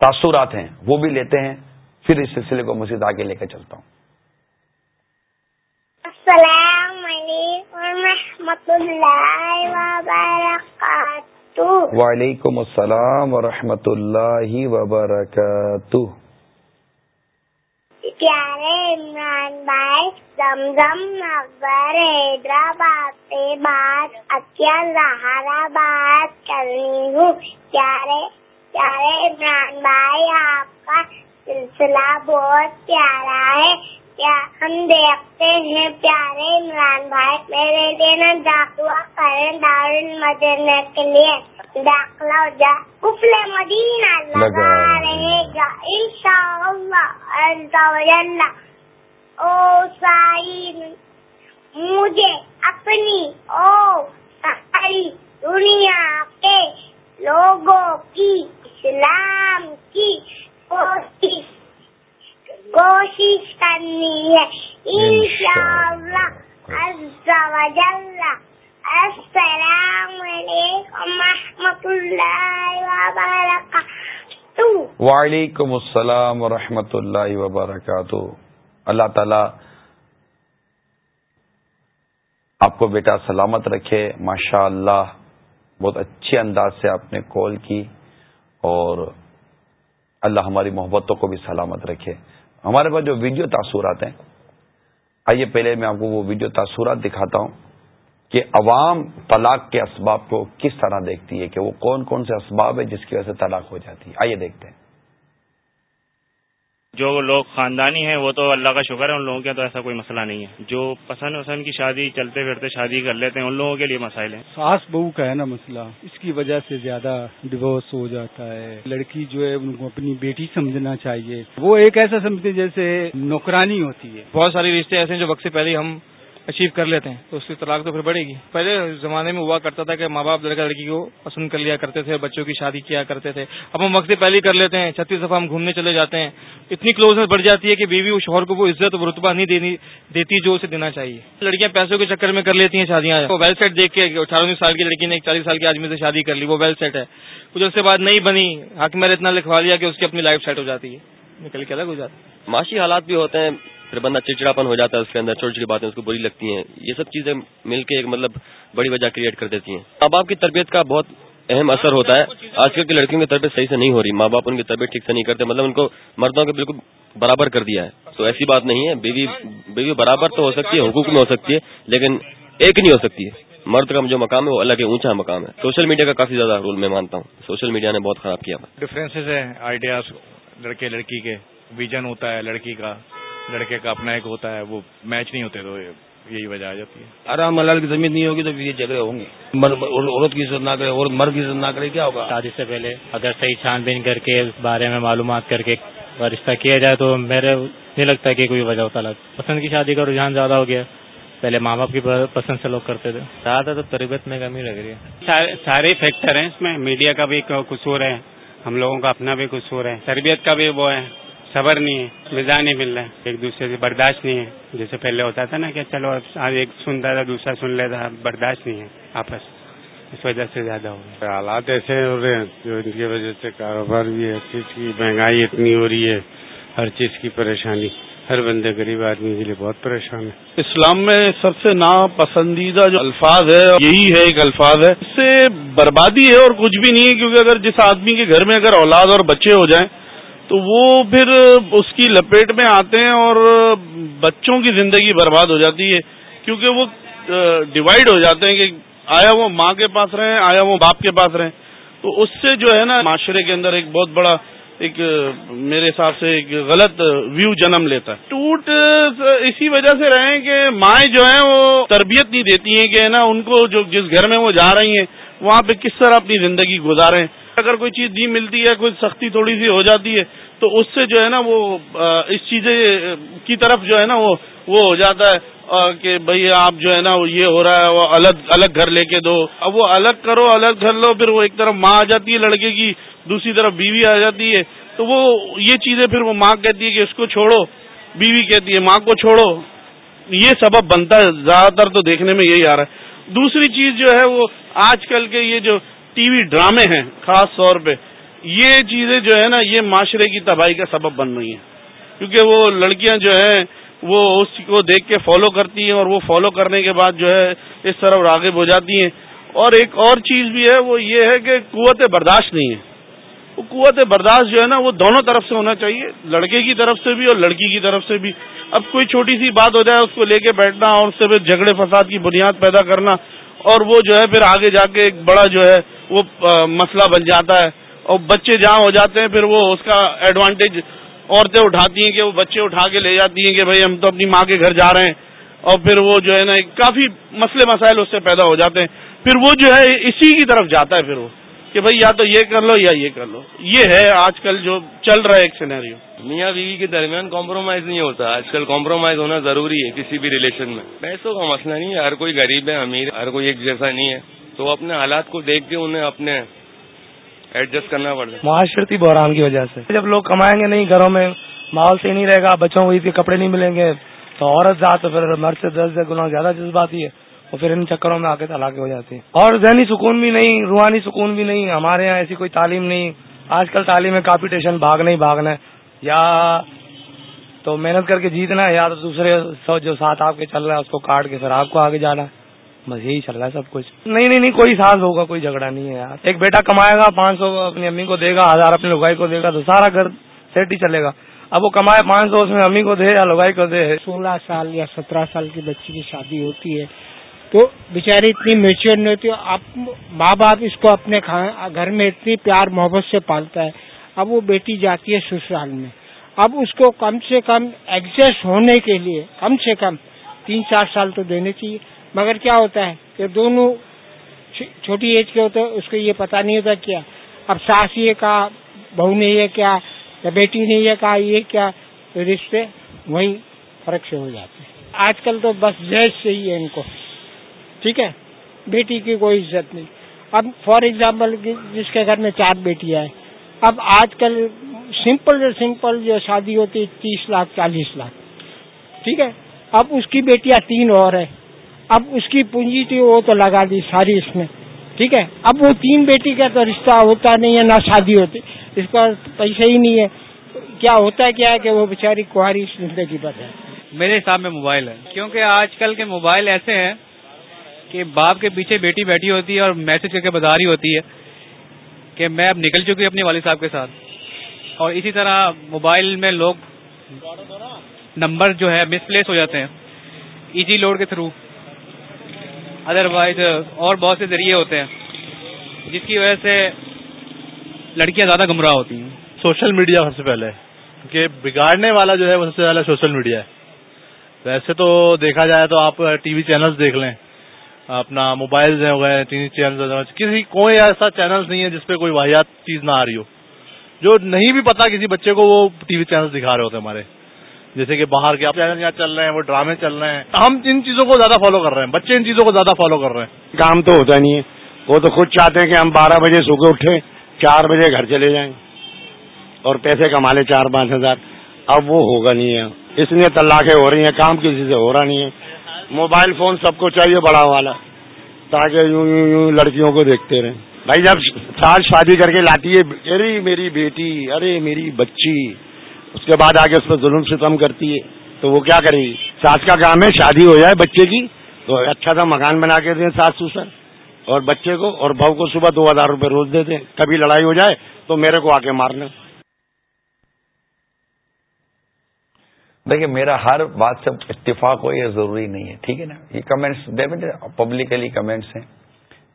تاثرات ہیں وہ بھی لیتے ہیں۔ پھر اس سلسلے کو مزید آگے لے کے چلتا ہوں۔ السلام علیکم ورحمۃ اللہ وبرکاتہ۔ وعلیکم السلام ورحمۃ اللہ وبرکاتہ۔ پیارے عمران بھائی زمزم نگر حیدرآباد سے بات اچھا زہرا بات کرنی ہوں پیارے پیارے عمران بھائی آپ کا سلسلہ بہت پیارا ہے ہم دیکھتے ہیں پیارے عمران بھائی میرے لیے نا داخلہ کریں دارل مدینہ کے لیے کفل مدینہ لگا رہے گا ان شاء اللہ او سائی مجھے اپنی او ساری دنیا کے لوگوں کی اسلام کی کوشش کوشش کرنی ہے انشاءاللہ عز و جل السلام علیکم ورحمۃ اللہ وبرکاتہ وعلیکم السلام ورحمۃ اللہ وبرکاتہ اللہ تعالی آپ کو بیٹا سلامت رکھے. ماشاء اللہ بہت اچھے انداز سے آپ نے کال کی اور اللہ ہماری محبتوں کو بھی سلامت رکھے. ہمارے پاس جو ویڈیو تاثرات ہیں، آئیے پہلے میں آپ کو وہ ویڈیو تاثرات دکھاتا ہوں۔ کہ عوام طلاق کے اسباب کو کس طرح دیکھتی ہے کہ وہ کون کون سے اسباب ہے جس کی وجہ سے طلاق ہو جاتی ہے؟ آئیے دیکھتے ہیں۔ جو لوگ خاندانی ہیں وہ تو اللہ کا شکر ہے ان لوگوں کے تو ایسا کوئی مسئلہ نہیں ہے۔ جو پسند وسند کی شادی چلتے پھرتے شادی کر لیتے ہیں ان لوگوں کے لیے مسائل ہیں۔ ساس بہو کا ہے نا مسئلہ اس کی وجہ سے زیادہ ڈیوس ہو جاتا ہے۔ لڑکی جو ہے ان کو اپنی بیٹی سمجھنا چاہیے۔ وہ ایک ایسا سمجھتے جیسے نوکرانی ہوتی ہے۔ بہت ساری رشتے ایسے ہیں جو وقت سے پہلے ہم اچیو کر لیتے ہیں۔ تو اس کی طلاق تو پھر بڑھے گی۔ پہلے زمانے میں ہوا کرتا تھا کہ ماں باپ لڑکا لڑکی کو پسند کر لیا کرتے تھے بچوں کی شادی کیا کرتے تھے۔ اب ہم وقت سے پہلے کر لیتے ہیں چھتیس دفعہ ہم گھومنے چلے جاتے ہیں۔ اتنی کلوزنس بڑھ جاتی ہے کہ بیوی اس شوہر کو وہ عزت اور رتبہ نہیں دینی دیتی جو اسے دینا چاہیے۔ لڑکیاں پیسوں کے چکر میں کر لیتی ہیں شادیاں۔ وہ ویل سیٹ دیکھ کے اٹھارہ سال کی لڑکی نے ایک چالیس سال کے آدمی سے شادی کر لی وہ ویل سیٹ ہے۔ کچھ اس کے بعد نہیں بنی حق میں اتنا لکھوا لیا کہ اس کی اپنی لائف سیٹ ہو جاتی ہے۔ نکل کے الگ ہو جاتی ہے معاشی حالات بھی ہوتے ہیں۔ پھر بندہ چڑچڑاپن ہو جاتا ہے اس کے اندر چھوٹی چھوٹی باتیں، اس کو بری لگتی ہیں۔ یہ سب چیزیں مل کے ایک مطلب بڑی وجہ کریٹ کر دیتی ہیں۔ ماں باپ کی تربیت کا بہت اہم اثر ہوتا ہے۔ آج کل کی لڑکیوں کی تربیت صحیح سے نہیں ہو رہی۔ ماں باپ ان کی تربیت ٹھیک سے نہیں کرتے۔ مطلب ان کو مردوں کے بالکل برابر کر دیا ہے۔ تو ایسی بات نہیں ہے۔ بیوی بیوی برابر تو ہو سکتی ہے، حقوق میں ہو سکتی ہے، لیکن ایک نہیں ہو سکتی ہے۔ مرد کا جو مقام ہے وہ الگ اونچا مقام ہے۔ سوشل میڈیا کا کافی زیادہ رول میں مانتا ہوں۔ سوشل میڈیا نے بہت خراب کیا۔ ڈفرینسز ہے آئیڈیاز لڑکے لڑکی کے۔ ویژن ہوتا ہے لڑکی کا۔ لڑکے کا اپنا ایک ہوتا ہے وہ میچ نہیں ہوتے تو یہی وجہ آ جاتی ہے۔ آرام حلال کی زمین نہیں ہوگی تو یہ جھگڑے ہوں گے۔ عورت کی عزت نہ کرے اور مرد کی عزت نہ کرے کیا ہوگا؟ شادی سے پہلے اگر صحیح چھان بین کر کے اس بارے میں معلومات کر کے رشتہ کیا جائے تو میرے نہیں لگتا کہ کوئی وجہ ہوتا لگ پسند کی شادی کا رجحان زیادہ ہو گیا۔ پہلے ماں باپ کی پسند سے لوگ کرتے تھے۔ زیادہ تو تربیت میں کمی لگ رہی ہے۔ سارے فیکٹر ہیں اس میں۔ میڈیا کا بھی قصور ہے۔ ہم لوگوں کا اپنا بھی قصور ہے۔ تربیت کا بھی وہ ہے۔ صبر نہیں ہے مزاح نہیں مل رہا ہے۔ ایک دوسرے سے برداشت نہیں ہے۔ جیسے پہلے ہوتا تھا نا کہ چلو آج ایک سنتا تھا دوسرا سن لیتا برداشت نہیں ہے آپس۔ اس وجہ سے زیادہ ہو گیا۔ حالات ایسے ہو رہے ہیں جو ان کی وجہ سے کاروبار بھی ہر چیز کی مہنگائی اتنی ہو رہی ہے ہر چیز کی پریشانی۔ ہر بندے غریب آدمی کے لیے بہت پریشان ہے۔ اسلام میں سب سے ناپسندیدہ جو الفاظ ہے یہی ہے ایک الفاظ ہے۔ اس سے بربادی ہے اور کچھ بھی نہیں ہے کیونکہ اگر جس آدمی کے گھر میں اگر اولاد اور بچے ہو جائیں تو وہ پھر اس کی لپیٹ میں آتے ہیں اور بچوں کی زندگی برباد ہو جاتی ہے، کیونکہ وہ ڈیوائڈ ہو جاتے ہیں کہ آیا وہ ماں کے پاس رہیں، آیا وہ باپ کے پاس رہیں۔ تو اس سے جو ہے نا، معاشرے کے اندر ایک بہت بڑا ایک میرے حساب سے ایک غلط ویو جنم لیتا ہے۔ ٹوٹ اسی وجہ سے رہے کہ مائیں جو ہیں وہ تربیت نہیں دیتی ہیں کہ نا، ان کو جو جس گھر میں وہ جا رہی ہیں، وہاں پہ کس طرح اپنی زندگی گزاریں۔ اگر کوئی چیز نہیں ملتی ہے، کوئی سختی تھوڑی سی ہو جاتی ہے، تو اس سے جو ہے نا وہ اس چیزیں کی طرف جو ہے نا وہ وہ ہو جاتا ہے کہ بھئی آپ جو ہے نا یہ ہو رہا ہے، وہ الگ الگ گھر لے کے دو۔ اب وہ الگ کرو، الگ گھر لو، پھر وہ ایک طرف ماں آ جاتی ہے لڑکے کی، دوسری طرف بیوی آ جاتی ہے۔ تو وہ یہ چیزیں پھر وہ ماں کہتی ہے کہ اس کو چھوڑو، بیوی کہتی ہے ماں کو چھوڑو۔ یہ سبب بنتا ہے، زیادہ تر تو دیکھنے میں یہی آ رہا ہے۔ دوسری چیز جو ہے وہ آج کل کے یہ جو ٹی وی ڈرامے ہیں، خاص طور پہ۔ یہ چیزیں جو ہے نا، یہ معاشرے کی تباہی کا سبب بن رہی ہیں۔ کیونکہ وہ لڑکیاں جو ہیں، وہ اس کو دیکھ کے فالو کرتی ہیں اور وہ فالو کرنے کے بعد جو ہے، اس طرح راغب ہو جاتی ہیں۔ اور ایک اور چیز بھی ہے، وہ یہ ہے کہ قوت برداشت نہیں ہے۔ وہ قوت برداشت جو ہے نا، وہ دونوں طرف سے ہونا چاہیے، لڑکے کی طرف سے بھی اور لڑکی کی طرف سے بھی۔ اب کوئی چھوٹی سی بات ہو جائے، اس کو لے کے بیٹھنا اور اس سے پھر جھگڑے فساد کی بنیاد پیدا کرنا اور وہ جو ہے پھر آگے جا کے ایک بڑا جو ہے وہ مسئلہ بن جاتا ہے اور بچے جہاں ہو جاتے ہیں، پھر وہ اس کا ایڈوانٹیج عورتیں اٹھاتی ہیں کہ وہ بچے اٹھا کے لے جاتی ہیں کہ بھائی ہم تو اپنی ماں کے گھر جا رہے ہیں۔ اور پھر وہ جو ہے نا، کافی مسئلے مسائل اس سے پیدا ہو جاتے ہیں۔ پھر وہ جو ہے، اسی کی طرف جاتا ہے پھر وہ کہ بھائی یا تو یہ کر لو یا یہ کر لو۔ یہ ہے آج کل جو چل رہا ہے ایک سینیریو میاں بیوی کے درمیان کمپرومائز نہیں ہوتا۔ آج کل کمپرومائز ہونا ضروری ہے کسی بھی ریلیشن میں۔ پیسوں کا مسئلہ نہیں ہے۔ ہر کوئی غریب ہے، امیر ہر کوئی ایک جیسا نہیں ہے۔ تو اپنے حالات کو دیکھ کے انہیں اپنے ایڈجسٹ کرنا پڑتا ہے۔ معاشرتی بحران کی وجہ سے۔ جب لوگ کمائیں گے نہیں گھروں میں ماحول سے نہیں رہے گا، بچوں کو عید کے کپڑے نہیں ملیں گے، تو عورت ذات پھر مرد سے دس گنا زیادہ جذباتی ہے اور پھر ان چکروں میں آ کے طلاقیں ہو جاتی ہیں اور ذہنی سکون بھی نہیں، روحانی سکون بھی نہیں، ہمارے یہاں ایسی کوئی تعلیم نہیں۔ آج کل تعلیم میں کمپٹیشن بھاگنا ہی بھاگنا ہے۔ یا تو محنت کر کے جیتنا ہے، یا تو دوسرے جو ساتھ آپ کے چل رہا ہے اس کو کاٹ کے پھر آپ کو آگے جانا ہے۔ بس یہی چل رہا ہے سب کچھ۔ نہیں نہیں نہیں کوئی ساز ہوگا کوئی جھگڑا نہیں ہے یار۔ ایک بیٹا کمائے گا پانچ سو اپنی امی کو دے گا ہزار اپنی لگائی کو دے گا تو سارا گھر سیٹ ہی چلے گا۔ اب وہ کمائے پانچ سو اس میں امی کو دے یا لگائی کو دے۔ سولہ سال یا سترہ سال کی بچی کی شادی ہوتی ہے تو بیچاری اتنی میچور نہیں ہوتی اب ماں باپ اس کو اپنے گھر میں اتنی پیار محبت سے پالتا ہے۔ اب وہ بیٹی جاتی ہے سسرال میں۔ اب اس کو کم سے کم ایڈجسٹ ہونے کے لیے کم سے کم تین چار سال تو دینے چاہیے۔ مگر کیا ہوتا ہے کہ دونوں چھوٹی ایج کے ہوتے اس کو یہ پتا نہیں ہوتا کیا۔ اب ساس یہ کہا، بہو نے یہ کیا یا بیٹی نے یہ کہا، یہ کیا؟ رشتے وہی فرق سے ہو جاتے ہیں آج کل تو بس جیز سے ہی ہے ان کو۔ ٹھیک ہے؟ بیٹی کی کوئی عزت نہیں۔ اب فار ایگزامپل جس کے گھر میں چار بیٹیاں ہیں، اب آج کل سمپل جو سمپل جو شادی ہوتی ہے، تیس لاکھ، چالیس لاکھ۔ ٹھیک ہے؟ اب اس کی بیٹیاں تین اور ہیں۔ اب اس کی پونجی تھی، وہ تو لگا دی ساری اس میں۔ ٹھیک ہے؟ اب وہ تین بیٹی کا تو رشتہ ہوتا نہیں ہے، نہ شادی ہوتی۔ اس کا پیسہ ہی نہیں ہے۔ کیا ہوتا ہے، کیا ہے کہ وہ بیچاری کاری زندگی پر ہے۔ میرے حساب میں موبائل ہے۔ کیونکہ آج کل کے موبائل ایسے ہیں کہ باپ کے پیچھے بیٹی بیٹھی ہوتی ہے اور میسج کر کے بازاری ہوتی ہے کہ میں اب نکل چکی اپنے والد صاحب کے ساتھ۔ اور اسی طرح موبائل میں لوگ نمبر جو ہے مس پلیس ہو جاتے ہیں۔ ایزی لوڈ کے تھرو۔ ادر وائز اور بہت سے ذریعے ہوتے ہیں۔ جس کی وجہ سے لڑکیاں زیادہ گمراہ ہوتی ہیں۔ سوشل میڈیا سب سے پہلے۔ کہ بگاڑنے والا جو ہے وہ سب سے پہلے سوشل میڈیا ہے۔ ویسے تو دیکھا جائے تو آپ ٹی وی چینلز دیکھ لیں۔ اپنا موبائل ہو گئے، ٹی وی چینل کسی کوئی ایسا چینل نہیں ہے جس پہ کوئی واحد چیز نہ آ رہی ہو۔ جو نہیں بھی پتا کسی بچے کو وہ ٹی وی چینل دکھا رہے ہوتے ہمارے۔ جیسے کہ باہر کے چینل یہاں چل رہے ہیں، وہ ڈرامے چل رہے ہیں۔ ہم ان چیزوں کو زیادہ فالو کر رہے ہیں، بچے ان چیزوں کو زیادہ فالو کر رہے ہیں۔ کام تو ہوتا نہیں ہے۔ وہ تو خود چاہتے ہیں کہ ہم بارہ بجے سو کے اٹھے چار بجے گھر چلے جائیں اور پیسے کما لے چار پانچ ہزار۔ اب وہ ہوگا نہیں ہے۔ اس لیے طلاقیں ہو رہی ہیں، کام کسی سے ہو رہا نہیں ہے۔ موبائل فون سب کو چاہیے بڑا والا، تاکہ یوں یوں یوں لڑکیوں کو دیکھتے رہیں۔ بھائی جب سال شادی کر کے لاتی ہے، ارے میری بیٹی، ارے میری بچی۔ اس کے بعد آگے اس پہ ظلم سے کم کرتی ہے، تو وہ کیا کرے گی؟ ساس کا کام ہے، شادی ہو جائے بچے کی، تو اچھا سا مکان بنا کے دیں ساس سوسر اور بچے کو، اور بہو کو صبح دو ہزار روپے روز دے دیں۔ کبھی لڑائی ہو جائے تو میرے کو آ کے مارنا۔ دیکھیے، میرا ہر بات سے اتفاق ہو، یہ ضروری نہیں ہے، ٹھیک ہے نا؟ یہ کمنٹس پبلکلی کمنٹس ہیں۔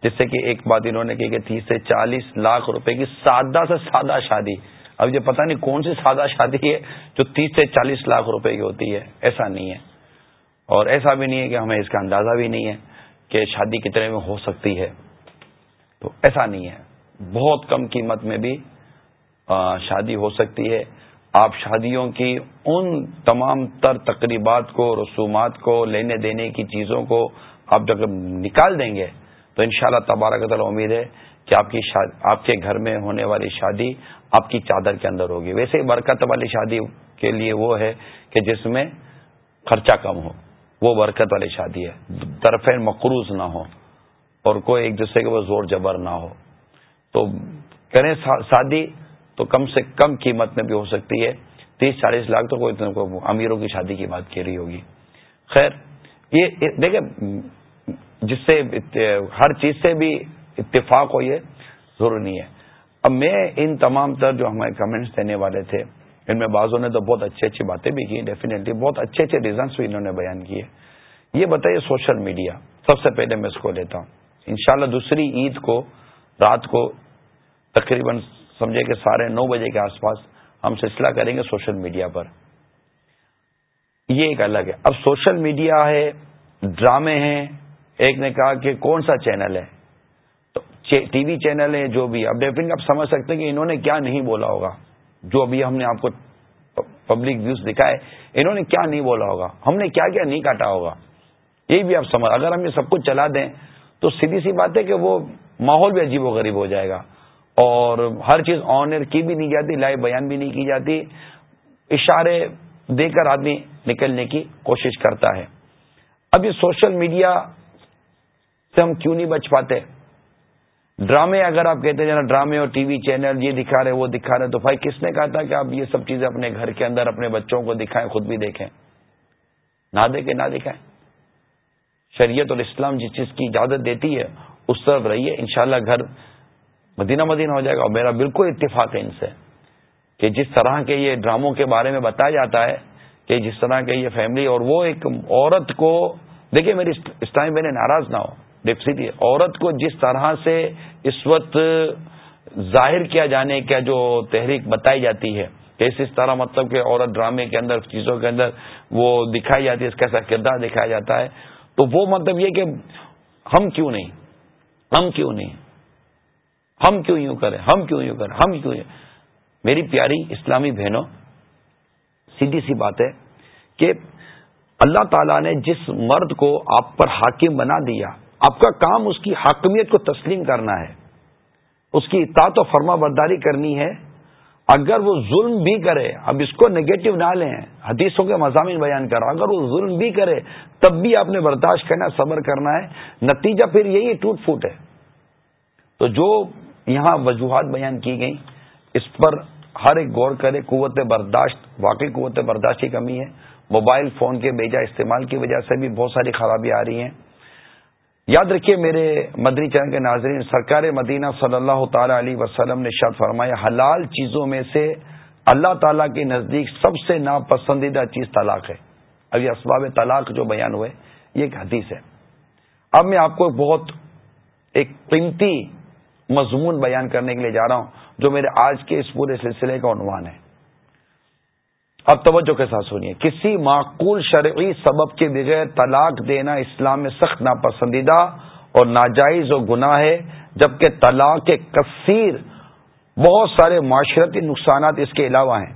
جس سے کہ ایک بات انہوں نے کی کہ تیس سے چالیس لاکھ روپے کی سادہ سے سادہ شادی اب یہ پتہ نہیں کون سی سادہ شادی ہے جو تیس سے چالیس لاکھ روپے کی ہوتی ہے، ایسا نہیں ہے۔ اور ایسا بھی نہیں ہے کہ ہمیں اس کا اندازہ بھی نہیں ہے کہ شادی کتنے میں ہو سکتی ہے۔ تو ایسا نہیں ہے۔ بہت کم قیمت میں بھی شادی ہو سکتی ہے۔ آپ شادیوں کی ان تمام تر تقریبات کو، رسومات کو، لینے دینے کی چیزوں کو آپ جب نکال دیں گے تو انشاءاللہ شاء اللہ تعالی امید ہے کہ آپ کی آپ کے گھر میں ہونے والی شادی آپ کی چادر کے اندر ہوگی۔ ویسے برکت والی شادی کے لیے وہ ہے کہ جس میں خرچہ کم ہو۔ وہ برکت والی شادی ہے۔ طرفین مقروض نہ ہو اور کوئی ایک دوسرے کے وہ زور جبر نہ ہو۔ تو کریں شادی تو کم سے کم قیمت میں بھی ہو سکتی ہے۔ تیس چالیس لاکھ تو کوئی امیروں کی شادی کی بات کہہ رہی ہوگی۔ خیر یہ دیکھیں، جس سے ہر چیز سے بھی اتفاق ہو یہ ضروری نہیں ہے۔ اب میں ان تمام تر جو ہمارے کمنٹس دینے والے تھے، ان میں بعضوں نے تو بہت اچھی اچھی باتیں بھی کی ڈیفینیٹلی بہت اچھے اچھے ریزنس بھی انہوں نے بیان کیے۔ یہ بتائیے سوشل میڈیا سب سے پہلے میں اس کو لیتا ہوں۔ انشاءاللہ دوسری عید کو، رات کو، تقریباً سمجھے کہ ساڑھے نو بجے کے آس پاس ہم سلسلہ کریں گے سوشل میڈیا پر۔ یہ ایک الگ ہے۔ اب سوشل میڈیا ہے، ڈرامے ہیں، ایک نے کہا کہ کون سا چینل ہے؟ ٹی وی چینل ہے جو بھی۔ اب ڈیفینٹ آپ سمجھ سکتے ہیں کہ انہوں نے کیا نہیں بولا ہوگا۔ جو ابھی ہم نے آپ کو پبلک ویوز دکھائے، انہوں نے کیا نہیں بولا ہوگا؟ ہم نے کیا کیا نہیں کاٹا ہوگا؟ یہی بھی آپ سمجھ۔ اگر ہم یہ سب کچھ چلا دیں، تو سیدھی سی بات ہے کہ وہ ماحول بھی عجیب و غریب ہو جائے گا۔ اور ہر چیز آن ایئر کی بھی نہیں جاتی لائیو بیان بھی نہیں کی جاتی۔ اشارے دے کر آدمی نکلنے کی کوشش کرتا ہے۔ اب یہ سوشل میڈیا سے ہم کیوں نہیں بچ پاتے؟ ڈرامے اگر آپ کہتے ہیں ڈرامے اور ٹی وی چینل یہ دکھا رہے وہ دکھا رہے تو بھائی کس نے کہا تھا کہ آپ یہ سب چیزیں اپنے گھر کے اندر اپنے بچوں کو دکھائیں، خود بھی دیکھیں؟ نہ دیکھیں، نہ دکھائیں۔ شریعت اور اسلام جس چیز کی اجازت دیتی ہے، اس طرف رہیے، انشاءاللہ گھر مدینہ مدینہ ہو جائے گا۔ اور میرا بالکل اتفاق ہے ان سے کہ جس طرح کے یہ ڈراموں کے بارے میں بتایا جاتا ہے کہ جس طرح کے یہ فیملی اور وہ ایک عورت کو، دیکھیے میری اس ٹائم میں نے ناراض نہ ہو ڈپسٹی عورت کو جس طرح سے اس وقت ظاہر کیا جانے کا جو تحریک بتائی جاتی ہے کہ اس طرح مطلب کہ عورت ڈرامے کے اندر، چیزوں کے اندر وہ دکھائی جاتی ہے، اس کا ایسا کردار دکھایا جاتا ہے، تو وہ مطلب یہ کہ ہم کیوں نہیں؟ ہم کیوں نہیں؟ ہم کیوں یوں کریں؟ ہم کیوں یوں کریں؟ ہم کیوں میری پیاری اسلامی بہنوں، سیدھی سی بات ہے کہ اللہ تعالیٰ نے جس مرد کو آپ پر حاکم بنا دیا آپ کا کام اس کی حاکمیت کو تسلیم کرنا ہے۔ اس کی اطاعت و فرما برداری کرنی ہے۔ اگر وہ ظلم بھی کرے، اب اس کو نگیٹو نہ لیں۔ حدیثوں کے مضامین بیان کرو اگر وہ ظلم بھی کرے، تب بھی آپ نے برداشت کرنا، صبر کرنا ہے۔ نتیجہ پھر یہی ٹوٹ پھوٹ ہے۔ تو جو یہاں وجوہات بیان کی گئی اس پر ہر ایک غور کرے، قوت برداشت، واقعی قوت برداشت کی کمی ہے۔ موبائل فون کے بیجا استعمال کی وجہ سے بھی بہت ساری خرابی آ رہی ہیں۔ یاد رکھیے میرے مدنی چینل کے ناظرین، سرکار مدینہ صلی اللہ تعالی علیہ وسلم نے شاد فرمایا، حلال چیزوں میں سے اللہ تعالی کے نزدیک سب سے ناپسندیدہ چیز طلاق ہے۔ اب یہ اسباب طلاق جو بیان ہوئے، یہ ایک حدیث ہے۔ اب میں آپ کو بہت ایک قیمتی مضمون بیان کرنے کے لیے جا رہا ہوں، جو میرے آج کے اس پورے سلسلے کا عنوان ہے۔ اب توجہ کے ساتھ سنیے، کسی معقول شرعی سبب کے بغیر طلاق دینا اسلام میں سخت ناپسندیدہ اور ناجائز و گناہ ہے، جبکہ طلاق کے کثیر بہت سارے معاشرتی نقصانات اس کے علاوہ ہیں۔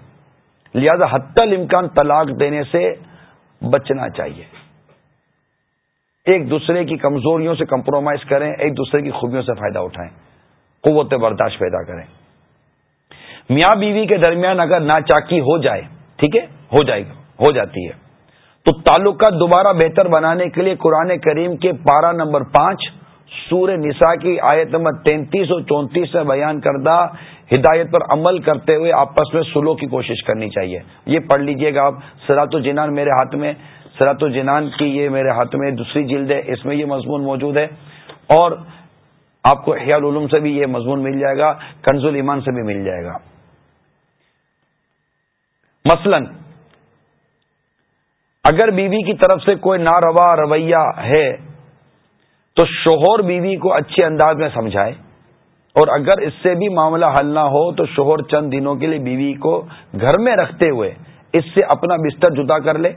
لہذا حتی الامکان طلاق دینے سے بچنا چاہیے۔ ایک دوسرے کی کمزوریوں سے کمپرومائز کریں، ایک دوسرے کی خوبیوں سے فائدہ اٹھائیں قوت برداشت پیدا کریں۔ میاں بیوی کے درمیان اگر ناچاکی ہو جائے ٹھیک ہے؟ ہو جائے گا ہو جاتی ہے۔ تو تعلقات دوبارہ بہتر بنانے کے لیے قرآن کریم کے پارہ نمبر پانچ سور نساء کی آیت نمبر تینتیس اور چونتیس سے بیان کردہ ہدایت پر عمل کرتے ہوئے آپس میں سلو کی کوشش کرنی چاہیے۔ یہ پڑھ لیجیے گا آپ۔ سرات و جنان میرے ہاتھ میں، سرات و جنان کی یہ میرے ہاتھ میں دوسری جلد ہے، اس میں یہ مضمون موجود ہے۔ اور آپ کو خیال علوم سے بھی یہ مضمون مل جائے گا، کنز ایمان سے بھی مل جائے گا۔ مثلا، اگر بیوی کی طرف سے کوئی ناروا رویہ ہے، تو شوہر بیوی کو اچھے انداز میں سمجھائے۔ اور اگر اس سے بھی معاملہ حل نہ ہو، تو شوہر چند دنوں کے لیے بیوی کو گھر میں رکھتے ہوئے اس سے اپنا بستر جدا کر لے۔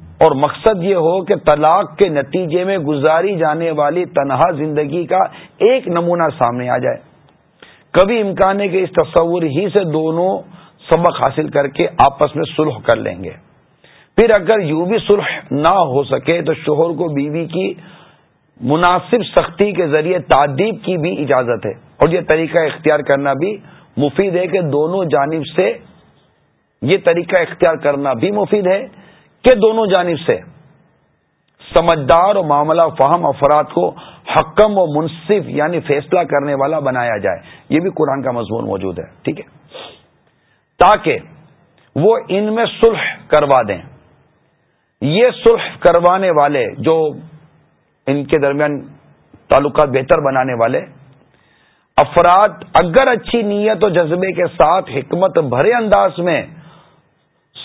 اور مقصد یہ ہو کہ طلاق کے نتیجے میں گزاری جانے والی تنہا زندگی کا ایک نمونہ سامنے آ جائے۔ کبھی امکان ہے کہ اس تصور ہی سے دونوں سبق حاصل کر کے آپس میں سلح کر لیں گے۔ پھر اگر یوں بھی سلح نہ ہو سکے تو شوہر کو بیوی کی مناسب سختی کے ذریعے تعدیب کی بھی اجازت ہے۔ اور یہ طریقہ اختیار کرنا بھی مفید ہے کہ دونوں جانب سے یہ طریقہ اختیار کرنا بھی مفید ہے کہ دونوں جانب سے سمجھدار اور معاملہ فہم افراد کو حکم و منصف یعنی فیصلہ کرنے والا بنایا جائے۔ یہ بھی قرآن کا مضمون موجود ہے، ٹھیک ہے؟ تاکہ وہ ان میں سلح کروا دیں۔ یہ سلح کروانے والے جو ان کے درمیان تعلقات بہتر بنانے والے، افراد اگر اچھی نیت و جذبے کے ساتھ حکمت بھرے انداز میں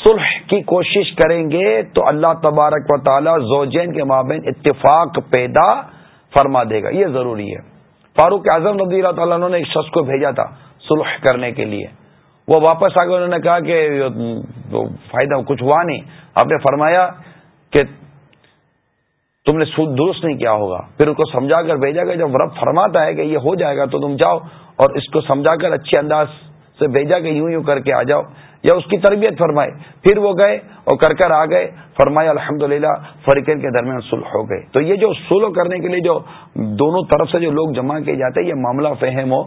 صلح کی کوشش کریں گے، تو اللہ تبارک و تعالی زوجین کے مابین اتفاق پیدا فرما دے گا۔ یہ ضروری ہے۔ فاروق اعظم رضی اللہ تعالیٰ نے ایک شخص کو بھیجا تھا صلح کرنے کے لیے۔ وہ واپس آ کے انہوں نے کہا کہ فائدہ کچھ ہوا نہیں۔ آپ نے فرمایا کہ تم نے سود درست نہیں کیا ہوگا۔ پھر اس کو سمجھا کر بھیجا گیا۔ جب رب فرماتا ہے کہ یہ ہو جائے گا تو تم جاؤ اور اس کو سمجھا کر اچھے انداز سے بھیجا کہ یوں یوں کر کے آ جاؤ۔ یا اس کی تربیت فرمائے۔ پھر وہ گئے اور کر کر آ گئے۔ فرمائے الحمد للہ فریقین کے درمیان سلح ہو گئے۔ تو یہ جو سلو کرنے کے لیے جو دونوں طرف سے جو لوگ جمع کیے جاتے ہیں، یہ معاملہ فہم ہو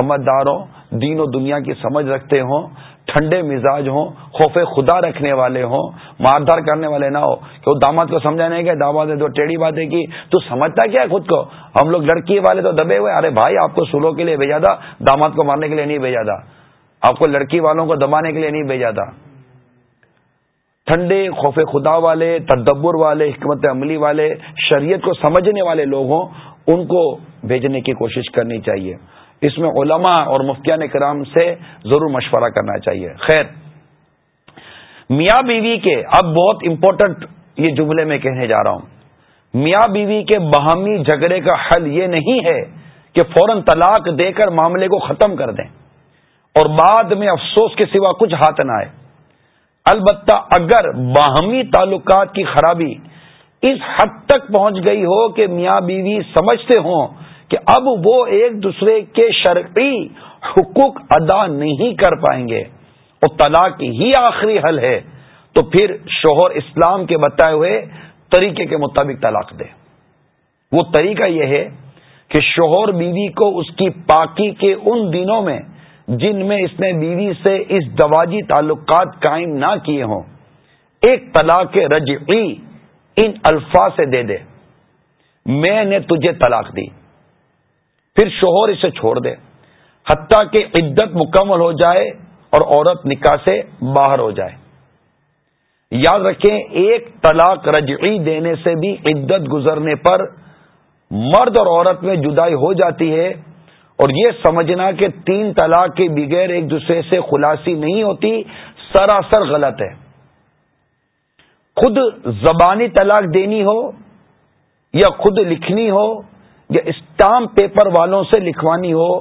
سمجھدار ہو دین و دنیا کی سمجھ رکھتے ہوں، ٹھنڈے مزاج ہوں، خوف خدا رکھنے والے ہوں ماردار کرنے والے نہ ہو۔ کہ وہ داماد کو سمجھانے کے داماد نے دو ٹیڑھی باتیں کی۔ تو سمجھتا کیا ہے خود کو؟ ہم لوگ لڑکی والے تو دبے ہوئے ارے بھائی، آپ کو سلو کے لیے بھیجا تھا، داماد کو مارنے کے لیے نہیں بھیجا تھا۔ آپ کو لڑکی والوں کو دبانے کے لیے نہیں بھیجا تھا۔ ٹھنڈے خوف خدا والے، تدبر والے، حکمت عملی والے، شریعت کو سمجھنے والے لوگ ہوں ان کو بھیجنے کی کوشش کرنی چاہیے۔ اس میں علماء اور مفتیان کرام سے ضرور مشورہ کرنا چاہیے۔ خیر، میاں بیوی کے، اب بہت امپورٹنٹ یہ جملے میں کہنے جا رہا ہوں۔ میاں بیوی کے باہمی جھگڑے کا حل یہ نہیں ہے کہ فوراً طلاق دے کر معاملے کو ختم کر دیں۔ اور بعد میں افسوس کے سوا کچھ ہاتھ نہ آئے۔ البتہ اگر باہمی تعلقات کی خرابی اس حد تک پہنچ گئی ہو کہ میاں بیوی سمجھتے ہوں کہ اب وہ ایک دوسرے کے شرعی حقوق ادا نہیں کر پائیں گے اور طلاق ہی آخری حل ہے، تو پھر شوہر اسلام کے بتائے ہوئے طریقے کے مطابق طلاق دے۔ وہ طریقہ یہ ہے کہ شوہر بیوی کو اس کی پاکی کے ان دنوں میں جن میں اس نے بیوی سے اس دواجی تعلقات قائم نہ کیے ہوں، ایک طلاق رجعی ان الفاظ سے دے دے۔ میں نے تجھے طلاق دی، پھر شوہر اسے چھوڑ دے، حتیٰ کہ عدت مکمل ہو جائے اور عورت نکاح سے باہر ہو جائے۔ یاد رکھیں، ایک طلاق رجعی دینے سے بھی عدت گزرنے پر مرد اور عورت میں جدائی ہو جاتی ہے۔ اور یہ سمجھنا کہ تین طلاق کے بغیر ایک دوسرے سے خلاصی نہیں ہوتی، سراسر غلط ہے۔ خود زبانی طلاق دینی ہو یا خود لکھنی ہو یا اسٹامپ پیپر والوں سے لکھوانی ہو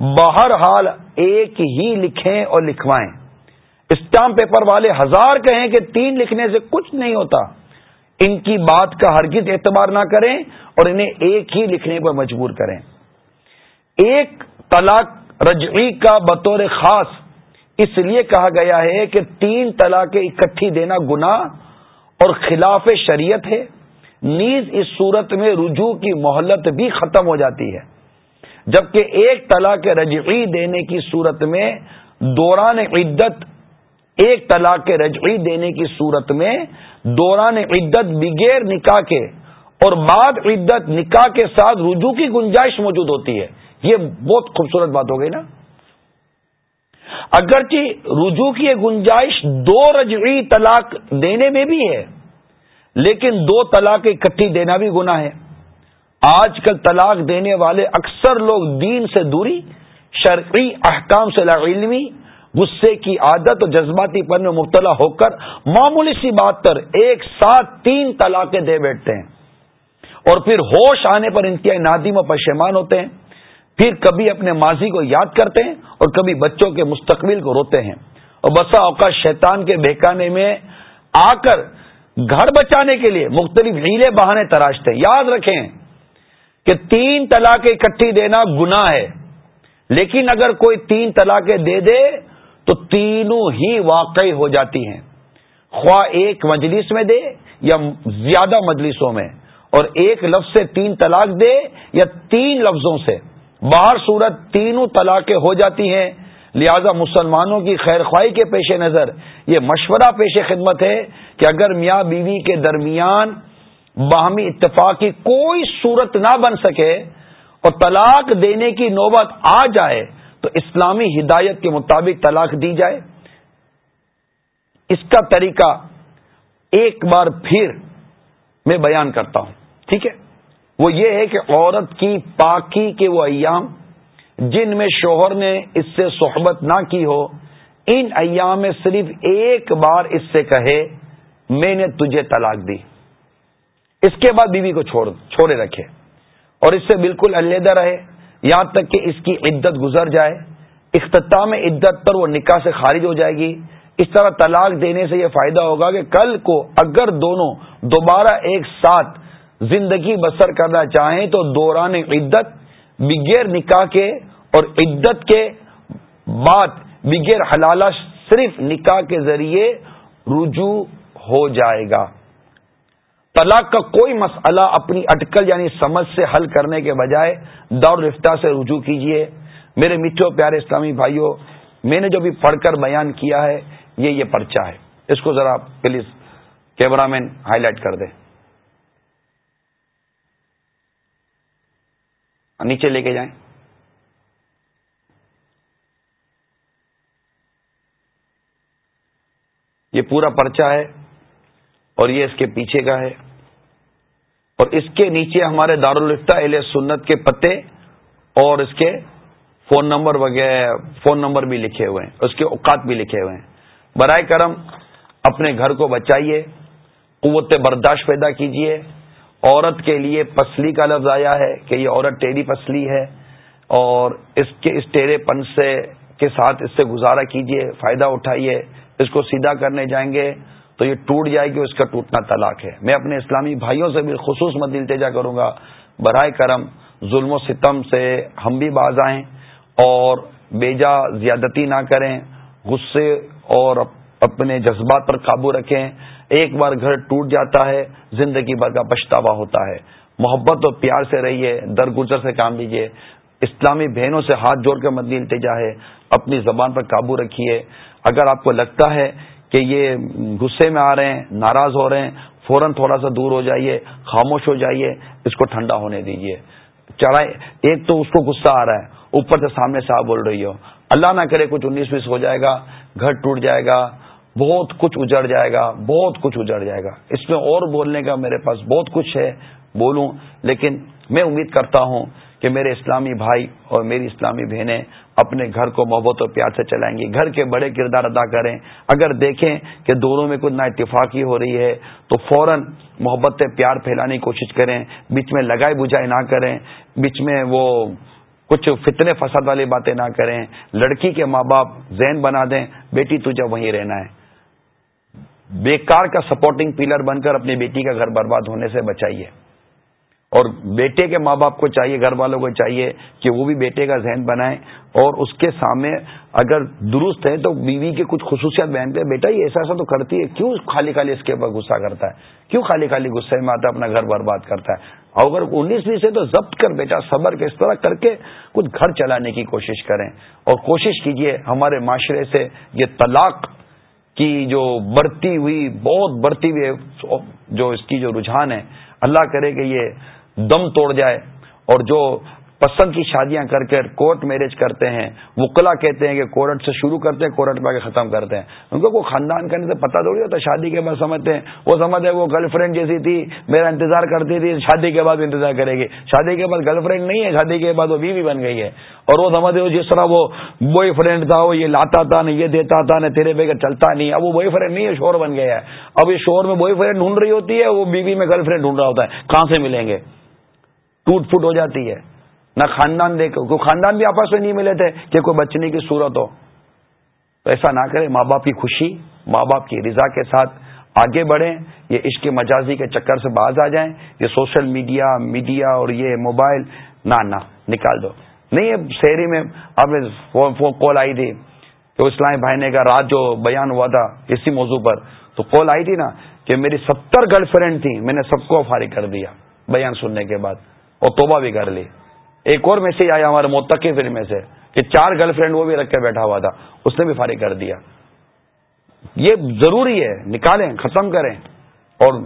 باہر حال ایک ہی لکھیں اور لکھوائیں۔ اسٹامپ پیپر والے ہزار کہیں کہ تین لکھنے سے کچھ نہیں ہوتا۔ ان کی بات کا ہرگز اعتبار نہ کریں اور انہیں ایک ہی لکھنے پر مجبور کریں۔ ایک طلاق رجعی کا بطور خاص اس لیے کہا گیا ہے کہ تین طلاق اکٹھی دینا گنا اور خلاف شریعت ہے۔ نیز اس صورت میں رجوع کی مہلت بھی ختم ہو جاتی ہے۔ جبکہ ایک طلاق رجعی دینے کی صورت میں دوران عدت، ایک طلاق رجعی دینے کی صورت میں دوران عدت بغیر نکاح کے اور بعد عدت نکاح کے ساتھ رجوع کی گنجائش موجود ہوتی ہے۔ یہ بہت خوبصورت بات ہو گئی نا۔ اگرچہ رجوع کی گنجائش دو رجعی طلاق دینے میں بھی ہے، لیکن دو طلاق اکٹھی دینا بھی گنا ہے۔ آج کل طلاق دینے والے اکثر لوگ دین سے دوری، شرعی احکام سے علمی، غصے کی عادت اور جذباتی پن میں مبتلا ہو کر معمولی سی بات پر ایک ساتھ تین طلاقیں دے بیٹھتے ہیں۔ اور پھر ہوش آنے پر انتہائی نادم و پشیمان ہوتے ہیں۔ پھر کبھی اپنے ماضی کو یاد کرتے ہیں اور کبھی بچوں کے مستقبل کو روتے ہیں۔ اور بسا اوقات شیطان کے بہکانے میں آ کر گھر بچانے کے لیے مختلف ہیلے بہانے تراشتے ہیں۔ یاد رکھیں کہ تین طلاقیں اکٹھی دینا گنا ہے۔ لیکن اگر کوئی تین طلاقیں دے دے تو تینوں ہی واقعی ہو جاتی ہیں۔ خواہ ایک مجلس میں دے یا زیادہ مجلسوں میں، اور ایک لفظ سے تین طلاق دے یا تین لفظوں سے۔ باہر صورت تینوں طلاقیں ہو جاتی ہیں۔ لہذا مسلمانوں کی خیر خواہی کے پیش نظر یہ مشورہ پیش خدمت ہے کہ اگر میاں بیوی کے درمیان باہمی اتفاق کی کوئی صورت نہ بن سکے اور طلاق دینے کی نوبت آ جائے تو اسلامی ہدایت کے مطابق طلاق دی جائے۔ اس کا طریقہ ایک بار پھر میں بیان کرتا ہوں۔ ٹھیک ہے؟ وہ یہ ہے کہ عورت کی پاکی کے وہ ایام جن میں شوہر نے اس سے صحبت نہ کی ہو، ان ایام میں صرف ایک بار اس سے کہے، میں نے تجھے طلاق دی۔ اس کے بعد بیوی کو چھوڑ، چھوڑے رکھے۔ اور اس سے بالکل علیحدہ رہے، یہاں تک کہ اس کی عدت گزر جائے۔ اختتام عدت پر وہ نکاح سے خارج ہو جائے گی۔ اس طرح طلاق دینے سے یہ فائدہ ہوگا کہ کل کو اگر دونوں دوبارہ ایک ساتھ زندگی بسر کرنا چاہیں تو دوران عدت، بغیر نکاح کے اور عدت کے بعد بغیر حلالہ صرف نکاح کے ذریعے رجوع ہو جائے گا۔ طلاق کا کوئی مسئلہ اپنی اٹکل یعنی سمجھ سے حل کرنے کے بجائے دور رفتہ سے رجوع کیجیے میرے میٹھے پیارے اسلامی بھائیوں، میں نے جو بھی پڑھ کر بیان کیا ہے، یہ یہ پرچہ ہے۔ اس کو ذرا please camera main highlight کر دیں۔ نیچے لے کے جائیں۔ یہ پورا پرچہ ہے اور یہ اس کے پیچھے کا ہے۔ اور اس کے نیچے ہمارے دارالفتہ اہل سنت کے پتے اور اس کے فون نمبر وغیرہ، فون نمبر بھی لکھے ہوئے ہیں، اس کے اوقات بھی لکھے ہوئے ہیں۔ برائے کرم، اپنے گھر کو بچائیے، قوت برداشت پیدا کیجیے۔ عورت کے لیے پسلی کا لفظ آیا ہے کہ یہ عورت ٹیری پسلی ہے اور اس کے اس ٹیرے پن سے کے ساتھ اس سے گزارا کیجیے فائدہ اٹھائیے، اس کو سیدھا کرنے جائیں گے تو یہ ٹوٹ جائے گی اس کا ٹوٹنا طلاق ہے۔ میں اپنے اسلامی بھائیوں سے بھی خصوص مد التجا کروں گا۔ برائے کرم ظلم و ستم سے ہم بھی باز آئیں اور بیجا زیادتی نہ کریں، غصے اور اپنے جذبات پر قابو رکھیں۔ ایک بار گھر ٹوٹ جاتا ہے، زندگی بھر کا پچھتاوا ہوتا ہے۔ محبت اور پیار سے رہیے، درگزر سے کام لیجیے۔ اسلامی بہنوں سے ہاتھ جوڑ کے مدنی التجا ہے، اپنی زبان پر قابو رکھیے۔ اگر آپ کو لگتا ہے کہ یہ غصے میں آ رہے ہیں، ناراض ہو رہے ہیں، فوراً تھوڑا سا دور ہو جائیے، خاموش ہو جائیے، اس کو ٹھنڈا ہونے دیجیے۔ چڑھائے ایک تو اس کو غصہ آ رہا ہے، اوپر سے سامنے سے آپ بول رہی ہو۔ اللہ نہ کرے کچھ انیس بیس ہو جائے گا، گھر ٹوٹ جائے گا بہت کچھ اجڑ جائے گا، بہت کچھ اجڑ جائے گا۔ اس میں اور بولنے کا میرے پاس بہت کچھ ہے، بولوں۔ لیکن میں امید کرتا ہوں کہ میرے اسلامی بھائی اور میری اسلامی بہنیں اپنے گھر کو محبت و پیار سے چلائیں گی، گھر کے بڑے کردار ادا کریں۔ اگر دیکھیں کہ دونوں میں کچھ نہ اتفاقی ہو رہی ہے، تو فوراً محبت، پیار پھیلانے کی کوشش کریں۔ بیچ میں لگائی بجھائی نہ کریں، بیچ میں وہ کچھ فتنے فساد والی باتیں نہ کریں۔ لڑکی کے ماں باپ ذہن بنا دیں، بیٹی تجھے وہیں رہنا ہے۔ بیکار کا سپورٹنگ پلر بن کر اپنی بیٹی کا گھر برباد ہونے سے بچائیے۔ اور بیٹے کے ماں باپ کو چاہیے، گھر والوں کو چاہیے کہ وہ بھی بیٹے کا ذہن بنائیں۔ اور اس کے سامنے اگر درست ہے تو بیوی کی کچھ خصوصیات بیان کرے بیٹا، یہ ایسا ایسا تو کرتی ہے، کیوں خالی خالی اس کے اوپر غصہ کرتا ہے؟ کیوں خالی خالی غصے میں آتا ہے، اپنا گھر برباد کرتا ہے؟ اگر انیس بیس ہے تو ضبط کر بیٹا، صبر کے اس طرح کر کے کچھ گھر چلانے کی کوشش کریں۔ اور کوشش کیجیے ہمارے معاشرے سے یہ طلاق کی جو بڑھتی ہوئی، بہت بڑھتی ہوئی جو اس کی جو رجحان ہے، اللہ کرے کہ یہ دم توڑ جائے اور جو پسند کی شادیاں کر کے کورٹ میرج کرتے ہیں وکلا کہتے ہیں کہ کورٹ سے شروع کرتے ہیں کورٹ پہ ختم کرتے ہیں۔ ان کو خاندان کرنے سے پتہ تھوڑی ہوتا، شادی کے بعد سمجھتے ہیں۔ وہ سمجھتے وہ گرل فرینڈ جیسی تھی، میرا انتظار کرتی تھی، شادی کے بعد انتظار کرے گی۔ شادی کے بعد گرل فرینڈ نہیں ہے، شادی کے بعد وہ بیوی بن گئی ہے۔ اور وہ سمجھتے ہو جس طرح وہ بوائے فرینڈ تھا، وہ یہ لاتا تھا نہ یہ دیتا تھا، نہ تیرے بغیر چلتا نہیں۔ اب وہ بوائے فرینڈ نہیں ہے، شور بن گیا ہے۔ اب یہ شور میں بوائے فرینڈ ڈھونڈ رہی ہوتی ہے، وہ بیوی میں گرل فرینڈ ڈھونڈ رہا ہوتا ہے۔ کہاں سے ملیں گے؟ ٹوٹ پھوٹ ہو جاتی ہے۔ نہ خاندان دیکھ کوئی خاندان بھی آپس میں نہیں ملے تھے کہ کوئی بچنے کی صورت ہو۔ تو ایسا نہ کرے ماں باپ کی خوشی، ماں باپ کی رضا کے ساتھ آگے بڑھیں۔ یہ عشق مجازی کے چکر سے باز آ جائیں۔ یہ سوشل میڈیا میڈیا اور یہ موبائل، نہ نہ، نکال دو۔ نہیں شہری میں اب کال آئی تھی کہ اسلامی بھائی نے کا رات جو بیان ہوا تھا اسی موضوع پر۔ تو کال آئی تھی نا کہ میری ستر گرل فرینڈ تھی، میں نے سب کو فارغ کر دیا بیان سننے کے بعد اور توبہ بھی کر لی۔ ایک اور میسج آیا ہمارے موتقی فلم میں سے کہ چار گرل فرینڈ وہ بھی رکھ کے بیٹھا ہوا تھا، اس نے بھی فارغ کر دیا۔ یہ ضروری ہے، نکالیں، ختم کریں۔ اور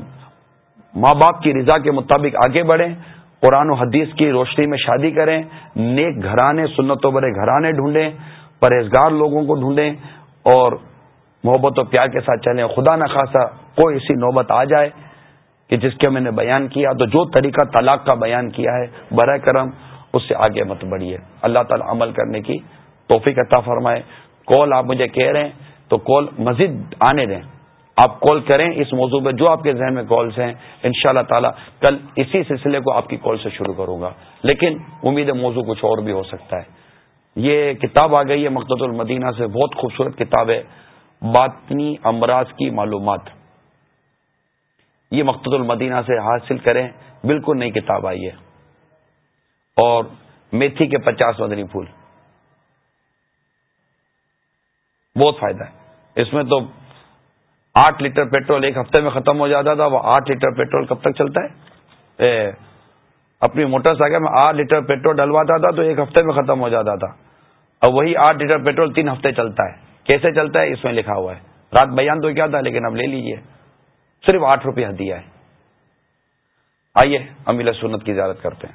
ماں باپ کی رضا کے مطابق آگے بڑھیں، قرآن و حدیث کی روشنی میں شادی کریں، نیک گھرانے، سنتوں برے گھرانے ڈھونڈیں، پرہیزگار لوگوں کو ڈھونڈیں، اور محبت و پیار کے ساتھ چلیں۔ خدا نخواستہ کوئی ایسی نوبت آ جائے کہ جس کے میں نے بیان کیا تو جو طریقہ طلاق کا بیان کیا ہے برائے کرم اس سے آگے مت بڑھیے۔ اللہ تعالی عمل کرنے کی توفیق عطا فرمائے۔ کال آپ مجھے کہہ رہے ہیں تو کال مزید آنے دیں۔ آپ کال کریں اس موضوع پہ جو آپ کے ذہن میں کالس ہیں ان شاء اللہ تعالی کل اسی سلسلے کو آپ کی کال سے شروع کروں گا۔ لیکن امید موضوع کچھ اور بھی ہو سکتا ہے۔ یہ کتاب آ گئی ہے مقدت المدینہ سے، بہت خوبصورت کتاب ہے۔ باطنی امراض کی معلومات۔ یہ مقتد المدینہ سے حاصل کریں، بالکل نئی کتاب آئی ہے۔ اور میتھی کے پچاس مدنی پھول۔ بہت فائدہ ہے۔ اس میں تو آٹھ لیٹر پیٹرول ایک ہفتے میں ختم ہو جاتا تھا، وہ آٹھ لیٹر پیٹرول کب تک چلتا ہے؟ اپنی موٹر سائیکل میں آٹھ لیٹر پیٹرول ڈلواتا تھا تو ایک ہفتے میں ختم ہو جاتا تھا۔ اور وہی آٹھ لیٹر پیٹرول تین ہفتے چلتا ہے۔ کیسے چلتا ہے؟ اس میں لکھا ہوا ہے۔ رات بیان تو کیا تھا، لیکن اب لے لیجیے۔ صرف آٹھ روپیہ دیا ہے۔ آئیے امیل سنت کی اجازت کرتے ہیں۔